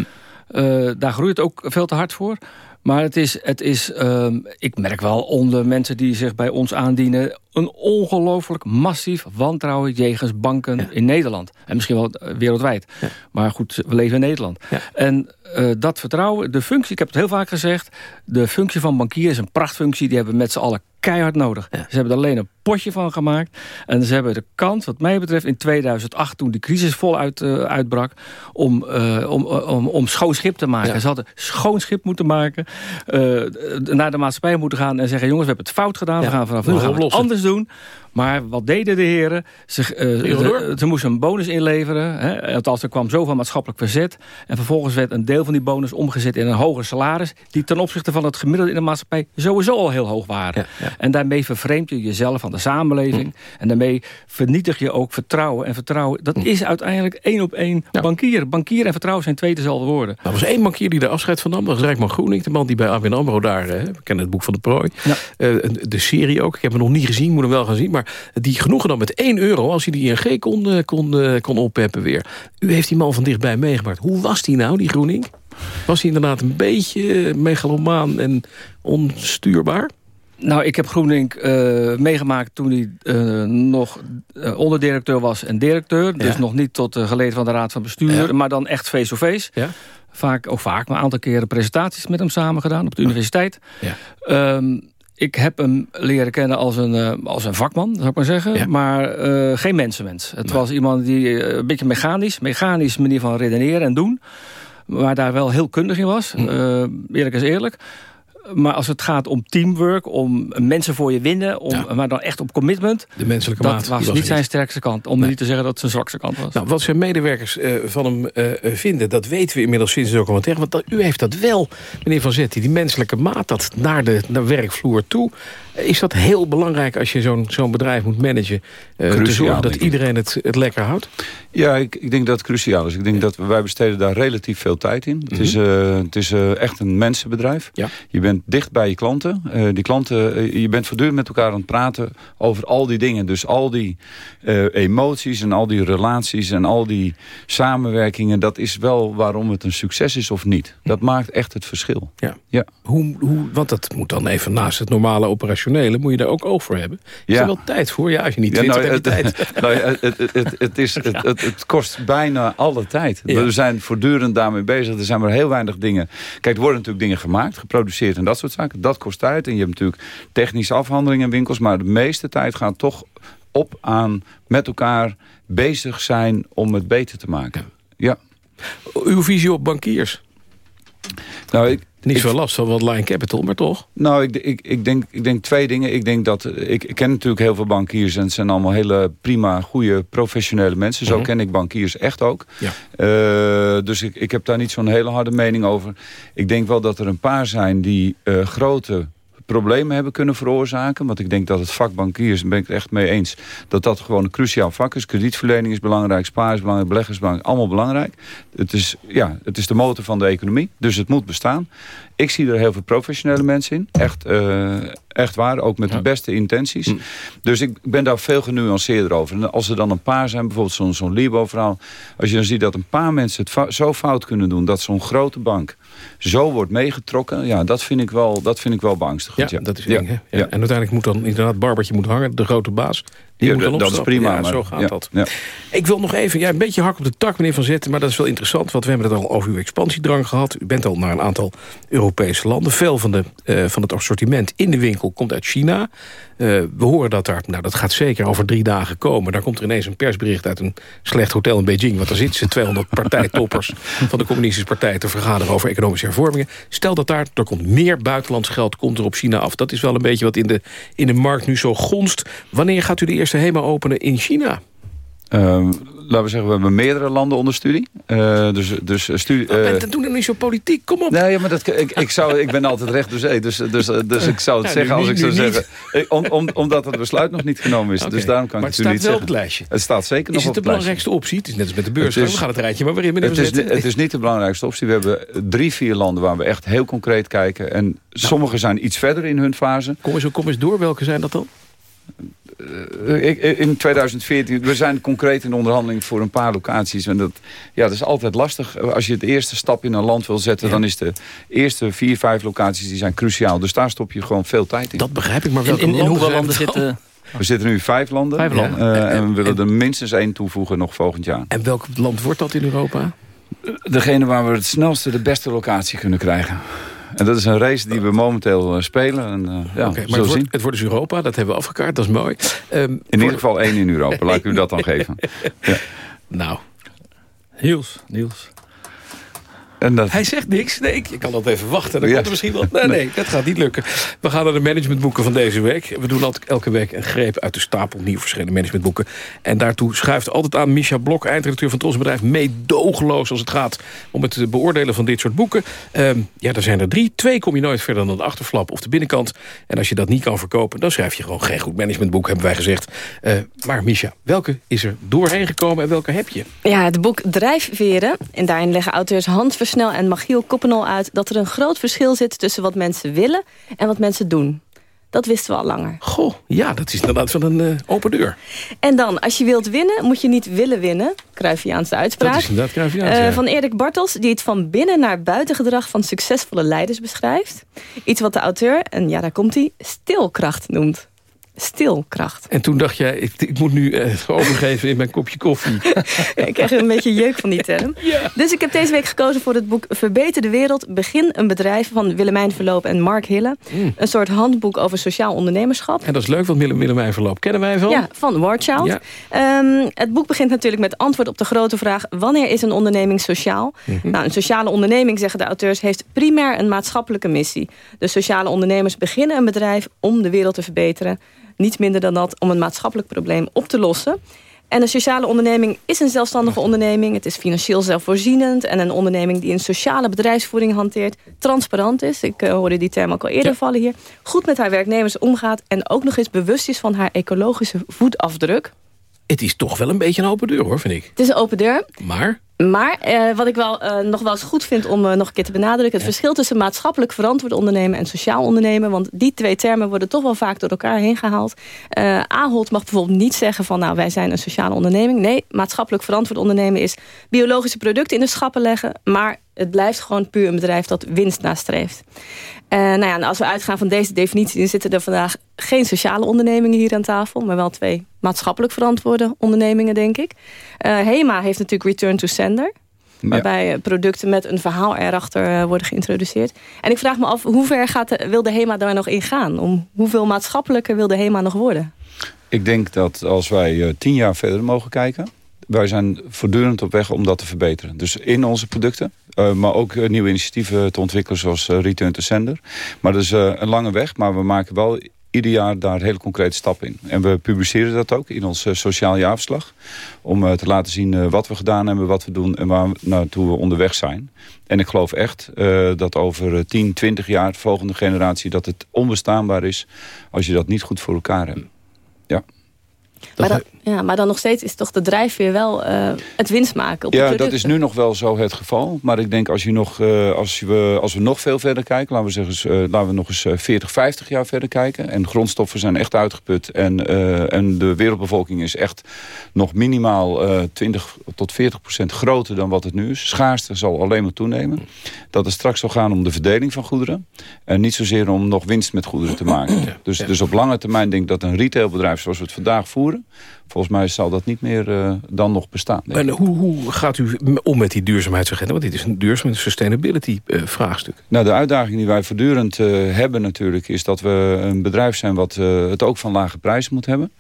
Uh, daar groeit het ook veel te hard voor. Maar het is, het is um, ik merk wel onder mensen die zich bij ons aandienen... een ongelooflijk massief wantrouwen jegens banken ja. in Nederland. En misschien wel uh, wereldwijd. Ja. Maar goed, we leven in Nederland. Ja. En uh, dat vertrouwen, de functie, ik heb het heel vaak gezegd... de functie van bankier is een prachtfunctie. Die hebben met z'n allen keihard nodig. Ze hebben er alleen een potje van gemaakt. En ze hebben de kans, wat mij betreft, in 2008... toen de crisis voluit uh, uitbrak, om, uh, om, om, om schoon schip te maken. Ze hadden schoon schip moeten maken. Uh, naar de maatschappij moeten gaan en zeggen... jongens, we hebben het fout gedaan. We gaan vanaf nu gaan we het anders doen. Maar wat deden de heren? Ze, uh, ze moesten een bonus inleveren. Hè? Althans, er kwam zoveel maatschappelijk verzet. En vervolgens werd een deel van die bonus omgezet in een hoger salaris... die ten opzichte van het gemiddelde in de maatschappij sowieso al heel hoog waren. Ja, ja. En daarmee vervreemd je jezelf van de samenleving. Mm. En daarmee vernietig je ook vertrouwen. En vertrouwen, dat mm. is uiteindelijk één op één ja. bankier. Bankier en vertrouwen zijn twee dezelfde woorden. Er was één bankier die er afscheid van nam. Dat was Rijkman Groening, de man die bij ABN AMRO daar... Hè, we kennen het boek van de prooi. Uh, de serie ook. Ik heb hem nog niet gezien, moet hem wel gaan zien. Maar die genoegen dan met 1 euro... als hij die ING kon, kon, kon oppeppen weer. U heeft die man van dichtbij meegemaakt. Hoe was die nou, die Groening? Was hij inderdaad een beetje megalomaan en onstuurbaar? Nou, ik heb GroenLink uh, meegemaakt toen hij uh, nog uh, onderdirecteur was en directeur. Ja. Dus nog niet tot de geleden van de Raad van Bestuur. Ja. Maar dan echt face-to-face. -face. Ja. Vaak, of vaak, maar een aantal keren presentaties met hem samen gedaan op de universiteit. Um, ik heb hem leren kennen als een, uh, als een vakman, zou ik maar zeggen. Ja. Maar uh, geen mensenmens. Het was iemand die uh, een beetje mechanisch, mechanisch manier van redeneren en doen. Maar daar wel heel kundig in was. Hm. eerlijk is eerlijk. Maar als het gaat om teamwork, om mensen voor je winnen... Om, ja. maar dan echt op commitment... De menselijke dat maat. was, was niet zijn sterkste kant. Om nee. niet te zeggen dat het zijn zwakste kant was. Nou, wat zijn medewerkers uh, van hem uh, vinden... dat weten we inmiddels sinds de documentaire. Want dat, u heeft dat wel, meneer Van Zetti. Die menselijke maat, dat naar de naar werkvloer toe... Is dat heel belangrijk als je zo'n zo'n bedrijf moet managen? Uh, cruciaal, te zorgen dat iedereen het, het lekker houdt? Ja, ik, ik denk dat het cruciaal is. Ik denk ja. dat wij besteden daar relatief veel tijd in. Mm -hmm. Het is, uh, het is uh, echt een mensenbedrijf. Ja. Je bent dicht bij je klanten. die klanten je bent voortdurend met elkaar aan het praten over al die dingen. Dus al die emoties en al die relaties en al die samenwerkingen. Dat is wel waarom het een succes is of niet. Dat maakt echt het verschil. Ja. Ja. Hoe, hoe, want dat moet dan even naast het normale operatie moet je daar ook oog voor hebben. Is ja. er wel tijd voor? Ja, als je niet ja, nou, het, tijd. Nou, het, het, het, het, is, het, het, het, kost bijna alle tijd. Ja. We zijn voortdurend daarmee bezig. Er zijn maar heel weinig dingen. Kijk, er worden natuurlijk dingen gemaakt, geproduceerd en dat soort zaken. Dat kost tijd. En je hebt natuurlijk technische afhandelingen in winkels. Maar de meeste tijd gaat toch op aan met elkaar bezig zijn om het beter te maken. Ja. Uw visie op bankiers? Nou, ik, niet zo last van wat Line Capital, maar toch? Nou, ik, ik, ik, denk, ik denk twee dingen. Ik denk dat ik, ik ken natuurlijk heel veel bankiers en het zijn allemaal hele prima, goede, professionele mensen. Zo mm -hmm. ken ik bankiers echt ook. Ja. Uh, dus ik, ik heb daar niet zo'n hele harde mening over. Ik denk wel dat er een paar zijn die uh, grote problemen hebben kunnen veroorzaken. Want ik denk dat het vak bankiers, daar ben ik het echt mee eens... dat dat gewoon een cruciaal vak is. Kredietverlening is belangrijk, spaar is belangrijk, beleggers is belangrijk. Allemaal belangrijk. Het is, ja, het is de motor van de economie, dus het moet bestaan. Ik zie er heel veel professionele mensen in. Echt, uh, echt waar, ook met ja. de beste intenties. Mm. Dus ik ben daar veel genuanceerder over. En als er dan een paar zijn, bijvoorbeeld zo'n zo'n Libo-verhaal... als je dan ziet dat een paar mensen het zo fout kunnen doen... dat zo'n grote bank zo wordt meegetrokken... ja, dat vind ik wel, dat vind ik wel beangstigend. Ja, ja. dat is ja. En uiteindelijk moet dan inderdaad Barbertje moet hangen, de grote baas... Die ja, dat is prima. Ja, maar, zo gaat dat. Ik wil nog even, ja, een beetje hak op de tak, meneer Van Zetten... maar dat is wel interessant, want we hebben het al over uw expansiedrang gehad. U bent al naar een aantal Europese landen. Veel van, de, uh, van het assortiment in de winkel komt uit China. Uh, we horen dat daar, nou dat gaat zeker over drie dagen komen. Daar komt er ineens een persbericht uit een slecht hotel in Beijing... want daar zitten ze 200 partijtoppers van de communistische partij... te vergaderen over economische hervormingen. Stel dat daar, er komt meer buitenlands geld komt er op China af. Dat is wel een beetje wat in de, in de markt nu zo gonst. Wanneer gaat u de eerste HEMA openen in China? Uh, laten we zeggen, we hebben meerdere landen onder studie. Uh, dus, dus studie, uh, oh, doe dan niet zo politiek, kom op. Nee, maar dat, ik, ik, zou, ik ben altijd recht door zee, dus, dus, dus ik zou het ja, zeggen als ik zou zeggen. Om, om, omdat het besluit nog niet genomen is. Okay. Dus daarom kan maar ik het, het niet zeggen. het staat wel op het lijstje. Het staat zeker nog op het lijstje. Is het de belangrijkste optie? Het is net als met de beurs. We gaan het rijtje maar weer in. Het is, het is niet de belangrijkste optie. We hebben drie, vier landen waar we echt heel concreet kijken. En nou. sommige zijn iets verder in hun fase. Kom eens, kom eens door, welke zijn dat dan? Uh, in 2014, we zijn concreet in onderhandeling voor een paar locaties. En dat, ja, dat is altijd lastig. Als je de eerste stap in een land wil zetten... Ja. dan is de eerste vier, vijf locaties die zijn cruciaal. Dus daar stop je gewoon veel tijd in. Dat begrijp ik, maar welke in, in, in hoeveel landen zitten... We zitten nu vijf landen. Vijf landen. Ja. Uh, en we willen er minstens één toevoegen nog volgend jaar. En welk land wordt dat in Europa? Degene waar we het snelste de beste locatie kunnen krijgen. En dat is een race die we momenteel spelen. En, ja, Oké, maar het wordt, het wordt, dus Europa, dat hebben we afgekaart, dat is mooi. Um, in ieder geval één in Europa, laat ik u dat dan geven. Ja. Nou, Niels, Niels. En dat... Hij zegt niks. Nee, ik kan dat even wachten. Dan ja. komt er misschien wel. Nee, nee, dat gaat niet lukken. We gaan naar de managementboeken van deze week. We doen altijd elke week een greep uit de stapel nieuw verschillende managementboeken. En daartoe schuift altijd aan Misha Blok, eindredacteur van het Ons Bedrijf, meedogenloos als het gaat om het beoordelen van dit soort boeken. Um, ja, er zijn er drie. Twee kom je nooit verder dan de achterflap of de binnenkant. En als je dat niet kan verkopen, dan schrijf je gewoon geen goed managementboek, hebben wij gezegd. Uh, maar Misha, welke is er doorheen gekomen en welke heb je? Ja, het boek Drijfveren. En daarin leggen auteurs handversnel en Magiel Koppenol uit... dat er een groot verschil zit tussen wat mensen willen en wat mensen doen. Dat wisten we al langer. Goh, ja, dat is inderdaad wel een uh, open deur. En dan, als je wilt winnen, moet je niet willen winnen. Cruyffiaanse uitspraak. Dat is inderdaad Cruyffiaans, uh, ja. Van Erik Bartels, die het van binnen naar buiten gedrag... van succesvolle leiders beschrijft. Iets wat de auteur, en ja, daar komt hij, stilkracht noemt stilkracht. En toen dacht jij, ik, ik moet nu uh, overgeven in mijn kopje koffie. ik krijg een beetje jeuk van die term. Ja. Dus ik heb deze week gekozen voor het boek Verbeter de Wereld. Begin een bedrijf van Willemijn Verloop en Mark Hille. Mm. Een soort handboek over sociaal ondernemerschap. En dat is leuk, want Willemijn Verloop kennen wij van. Ja, van Warchild. Ja. Um, het boek begint natuurlijk met antwoord op de grote vraag... wanneer is een onderneming sociaal? Mhm. Nou, een sociale onderneming, zeggen de auteurs... heeft primair een maatschappelijke missie. De sociale ondernemers beginnen een bedrijf om de wereld te verbeteren niet minder dan dat om een maatschappelijk probleem op te lossen. En een sociale onderneming is een zelfstandige onderneming. Het is financieel zelfvoorzienend. En een onderneming die een sociale bedrijfsvoering hanteert. Transparant is. Ik uh, hoorde die term ook al eerder Ja. vallen hier. Goed met haar werknemers omgaat. En ook nog eens bewust is van haar ecologische voetafdruk. Het is toch wel een beetje een open deur, hoor, vind ik. Het is een open deur. Maar, Maar eh, wat ik wel eh, nog wel eens goed vind om eh, nog een keer te benadrukken... het verschil tussen maatschappelijk verantwoord ondernemen en sociaal ondernemen... want die twee termen worden toch wel vaak door elkaar heen gehaald. Eh Ahold mag bijvoorbeeld niet zeggen van... nou, wij zijn een sociale onderneming. Nee, maatschappelijk verantwoord ondernemen is... biologische producten in de schappen leggen... maar het blijft gewoon puur een bedrijf dat winst nastreeft. Eh nou ja, en als we uitgaan van deze definitie... dan zitten er vandaag geen sociale ondernemingen hier aan tafel... maar wel twee maatschappelijk verantwoorde ondernemingen, denk ik. Eh, HEMA heeft natuurlijk Return to Sender... waarbij eh, producten met een verhaal erachter worden geïntroduceerd. En ik vraag me af, hoe ver gaat de, wil de HEMA daar nog in gaan? Om hoeveel maatschappelijker wil de HEMA nog worden? Ik denk dat als wij tien jaar verder mogen kijken... wij zijn voortdurend op weg om dat te verbeteren. Dus in onze producten, eh, maar ook eh, nieuwe initiatieven te ontwikkelen... zoals eh, Return to Sender. Maar dat is eh, een lange weg, maar we maken wel ieder jaar daar hele concrete stappen in. En we publiceren dat ook in ons sociaal jaarverslag. Om eh, te laten zien eh, wat we gedaan hebben, wat we doen... en waar we naartoe we onderweg zijn. En ik geloof echt eh, dat over eh, 10, 20 jaar, de volgende generatie... dat het onbestaanbaar is als je dat niet goed voor elkaar hebt. Ja. Maar dan, ja, maar dan nog steeds is toch de drijfveer wel eh, het winst maken op de Ja, dat is nu nog wel zo het geval. Maar ik denk als, je nog, eh, als, we, als we nog veel verder kijken... laten we, zeggen, eh, laten we nog eens eh, 40, 50 jaar verder kijken... en grondstoffen zijn echt uitgeput... en, eh, en de wereldbevolking is echt nog minimaal eh 20 tot 40 procent groter... dan wat het nu is. Schaarste zal alleen maar toenemen. Dat het straks zal gaan om de verdeling van goederen... en niet zozeer om nog winst met goederen te maken. Dus, dus op lange termijn denk ik dat een retailbedrijf zoals we het vandaag voeren... volgens mij zal dat niet meer eh, dan nog bestaan. en hoe, hoe gaat u om met die duurzaamheidsagenda? Want dit is een duurzaam sustainability eh, vraagstuk. Nou, de uitdaging die wij voortdurend eh, hebben natuurlijk... is dat we een bedrijf zijn wat het ook van lage prijzen moet hebben.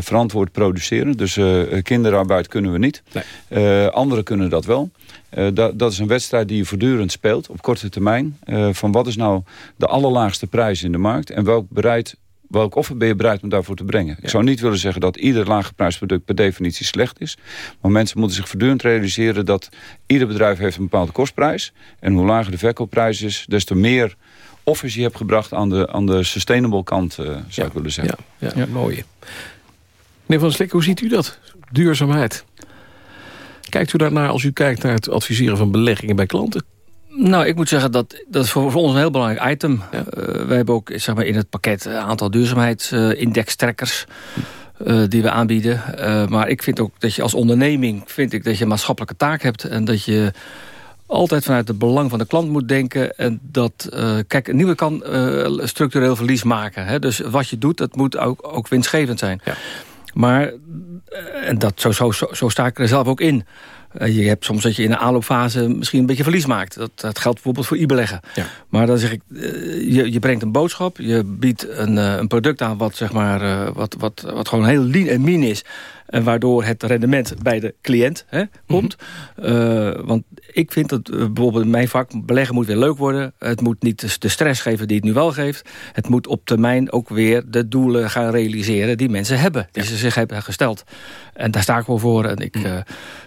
Verantwoord produceren. Dus kinderarbeid kunnen we niet. Eh, anderen kunnen dat wel. Eh, da- dat is een wedstrijd die je voortdurend speelt op korte termijn. Van wat is nou de allerlaagste prijs in de markt... en welk bereid welk offer ben je bereid om daarvoor te brengen? Ik zou niet willen zeggen dat ieder laaggeprijsd per definitie slecht is. Maar mensen moeten zich voortdurend realiseren dat ieder bedrijf heeft een bepaalde kostprijs. En hoe lager de verkoopprijs is, des te meer offers je hebt gebracht aan de, aan de sustainable kant, eh, zou ik willen zeggen. Ja, ja, mooi. Meneer Van Slik, hoe ziet u dat? Duurzaamheid. Kijkt u daarnaar als u kijkt naar het adviseren van beleggingen bij klanten? Nou, ik moet zeggen dat dat is voor, voor ons een heel belangrijk item. Eh we hebben ook zeg maar, in het pakket een aantal duurzaamheidsindextrekkers eh, die we aanbieden. Eh, maar ik vind ook dat je als onderneming vind ik dat je een maatschappelijke taak hebt en dat je altijd vanuit het belang van de klant moet denken. En dat, kijk, een nieuwe kan structureel verlies maken. Hè? Dus wat je doet, dat moet ook, ook winstgevend zijn. Maar, eh, en dat, zo, zo, zo, zo sta ik er zelf ook in. Je hebt soms dat je in de aanloopfase misschien een beetje verlies maakt. Dat, dat geldt bijvoorbeeld voor e-beleggen. Ja. Maar dan zeg ik, je, je brengt een boodschap. Je biedt een, een product aan wat, zeg maar, wat, wat, wat gewoon heel lean en mean is. En waardoor het rendement bij de cliënt hè, komt. Uh, want ik vind dat uh, bijvoorbeeld in mijn vak... beleggen moet weer leuk worden. Het moet niet de stress geven die het nu wel geeft. Het moet op termijn ook weer de doelen gaan realiseren... die mensen hebben, die ze zich hebben gesteld. En daar sta ik wel voor. En ik, uh,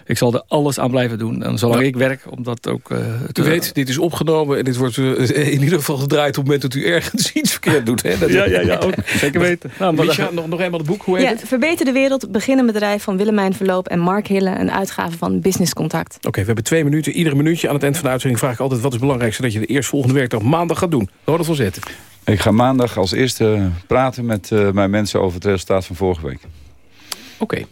ik zal er alles aan blijven doen. En zolang Ja. ik werk, om dat ook te U weet, dit is opgenomen en dit wordt eh, in ieder geval gedraaid... op het moment dat u ergens iets verkeerd doet. Hè? Dat- Ja, ja, ja, ook. Zeker weten. Nou, maar Misha, dan- nog, nog eenmaal het boek, hoe heet Ja, het? Verbeter de Wereld, beginnen bedrijf van Willemijn Verloop en Mark Hille. Een uitgave van Business Contact. Oké, we hebben twee minuten. Iedere minuutje aan het eind van de uitzending vraag ik altijd... wat is het belangrijkste dat je de eerstvolgende werkdag maandag gaat doen? Ronald van Zetten. Ik ga maandag als eerste praten met eh, mijn mensen over het resultaat van vorige week. Oké,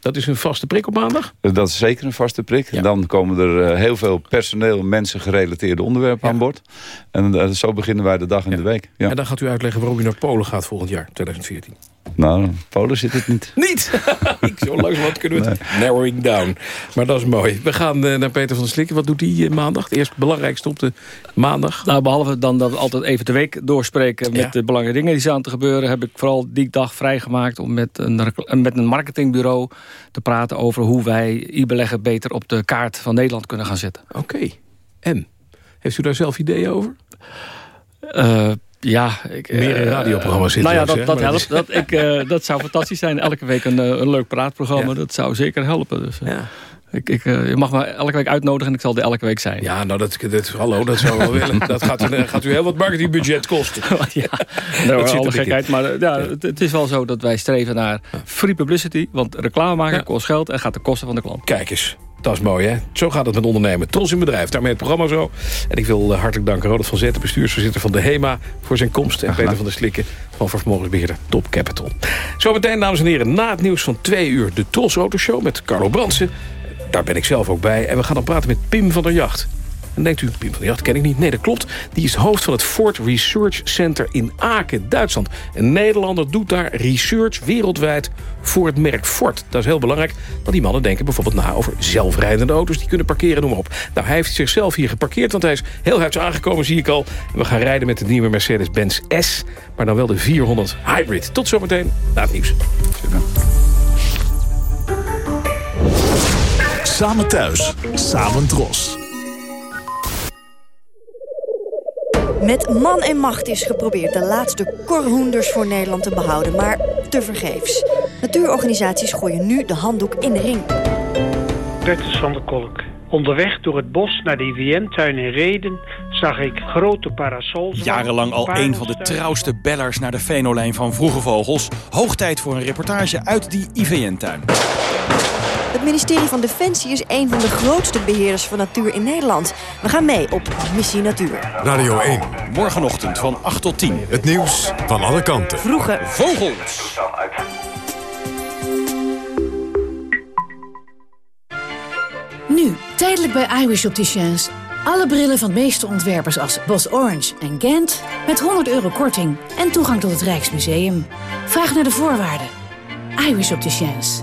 dat is een vaste prik op maandag? Eh, Dat is zeker een vaste prik. En dan komen er eh, heel veel personeel, mensen gerelateerde onderwerpen aan boord. En zo beginnen wij de dag en de week. Ja. En dan gaat u uitleggen waarom u naar Polen gaat volgend jaar, 2014. Nou, Polen zit het niet. Niet? Ik zo langzamerhand kunnen we het narrowing down. Maar dat is mooi. We gaan eh, naar Peter van der Slikken. Wat doet hij eh, maandag? Het eerst belangrijkste op de maandag. Nou, behalve dan dat we altijd even de week doorspreken... met Ja. de belangrijke dingen die staan te gebeuren... heb ik vooral die dag vrijgemaakt om met een, recla- met een marketingbureau te praten... over hoe wij e-beleggen beter op de kaart van Nederland kunnen gaan zetten. Oké. En? Heeft u daar zelf ideeën over? Eh, ja, ik, Meer in eh, radioprogramma's zitten, Nou ja, dat, dat helpt. Dat, ik, eh, dat zou fantastisch zijn. Elke week een, eh, een leuk praatprogramma. Dat zou zeker helpen. Dus, eh, ik, ik, eh, je mag me elke week uitnodigen en ik zal er elke week zijn. Ja, nou, dat, dat, hallo, dat zou wel willen. Dat gaat, u- gaat u heel wat marketingbudget kosten. ja, Dat nou, zit alle in. gekheid. Maar eh, ja, het, het is wel zo dat wij streven naar free publicity. Want reclame maken kost geld en gaat de kosten van de klant. Kijk eens. Dat is mooi, hè? Zo gaat het met ondernemen. Trots in bedrijf, daarmee het programma zo. En ik wil eh, hartelijk danken Ronald van Zetten, bestuursvoorzitter van de HEMA... voor zijn komst. En Peter van der Slikken van vermogensbeheerder Top Capital. Zometeen, dames en heren, na het nieuws van twee uur... de Tros Autoshow met Carlo Bransen. Daar ben ik zelf ook bij. En we gaan dan praten met Pim van der Jacht. En denkt u, Pim van Jacht ken ik niet. Nee, dat klopt. Die is hoofd van het Ford Research Center in Aken, Duitsland. Een Nederlander doet daar research wereldwijd voor het merk Ford. Dat is heel belangrijk, want die mannen denken bijvoorbeeld na over zelfrijdende auto's... die kunnen parkeren, noem maar op. Nou, hij heeft zichzelf hier geparkeerd, want hij is heel huids aangekomen, zie ik al. En we gaan rijden met de nieuwe Mercedes-Benz S, maar dan wel de 400 Hybrid. Tot zometeen, na het nieuws. Samen thuis, samen dros. Met man en macht is geprobeerd de laatste korhoenders voor Nederland te behouden, maar tevergeefs. Natuurorganisaties gooien nu de handdoek in de ring. Bertus van der Kolk. Onderweg door het bos naar de IVN-tuin in Reden zag ik grote parasols. Jarenlang al een van de trouwste bellers naar de venolijn van vroege vogels. Hoog tijd voor een reportage uit die IVN-tuin. Het ministerie van Defensie is een van de grootste beheerders van natuur in Nederland. We gaan mee op Missie Natuur. Radio 1. Morgenochtend van 8 tot 10. Het nieuws van alle kanten. Vroege vogels. Nu, tijdelijk bij iWish Opticians. Alle brillen van de meeste ontwerpers als Bos Orange en Gent... met 100 euro korting en toegang tot het Rijksmuseum. Vraag naar de voorwaarden. iWish Opticians.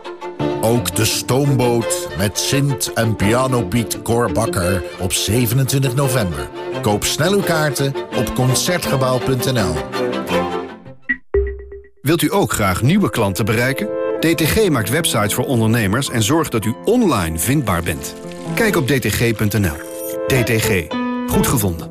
Ook de stoomboot met Sint en Piano Piet Korbakker op 27 november. Koop snel uw kaarten op Concertgebouw.nl. Wilt u ook graag nieuwe klanten bereiken? DTG maakt websites voor ondernemers en zorgt dat u online vindbaar bent. Kijk op dtg.nl. DTG. Goed gevonden.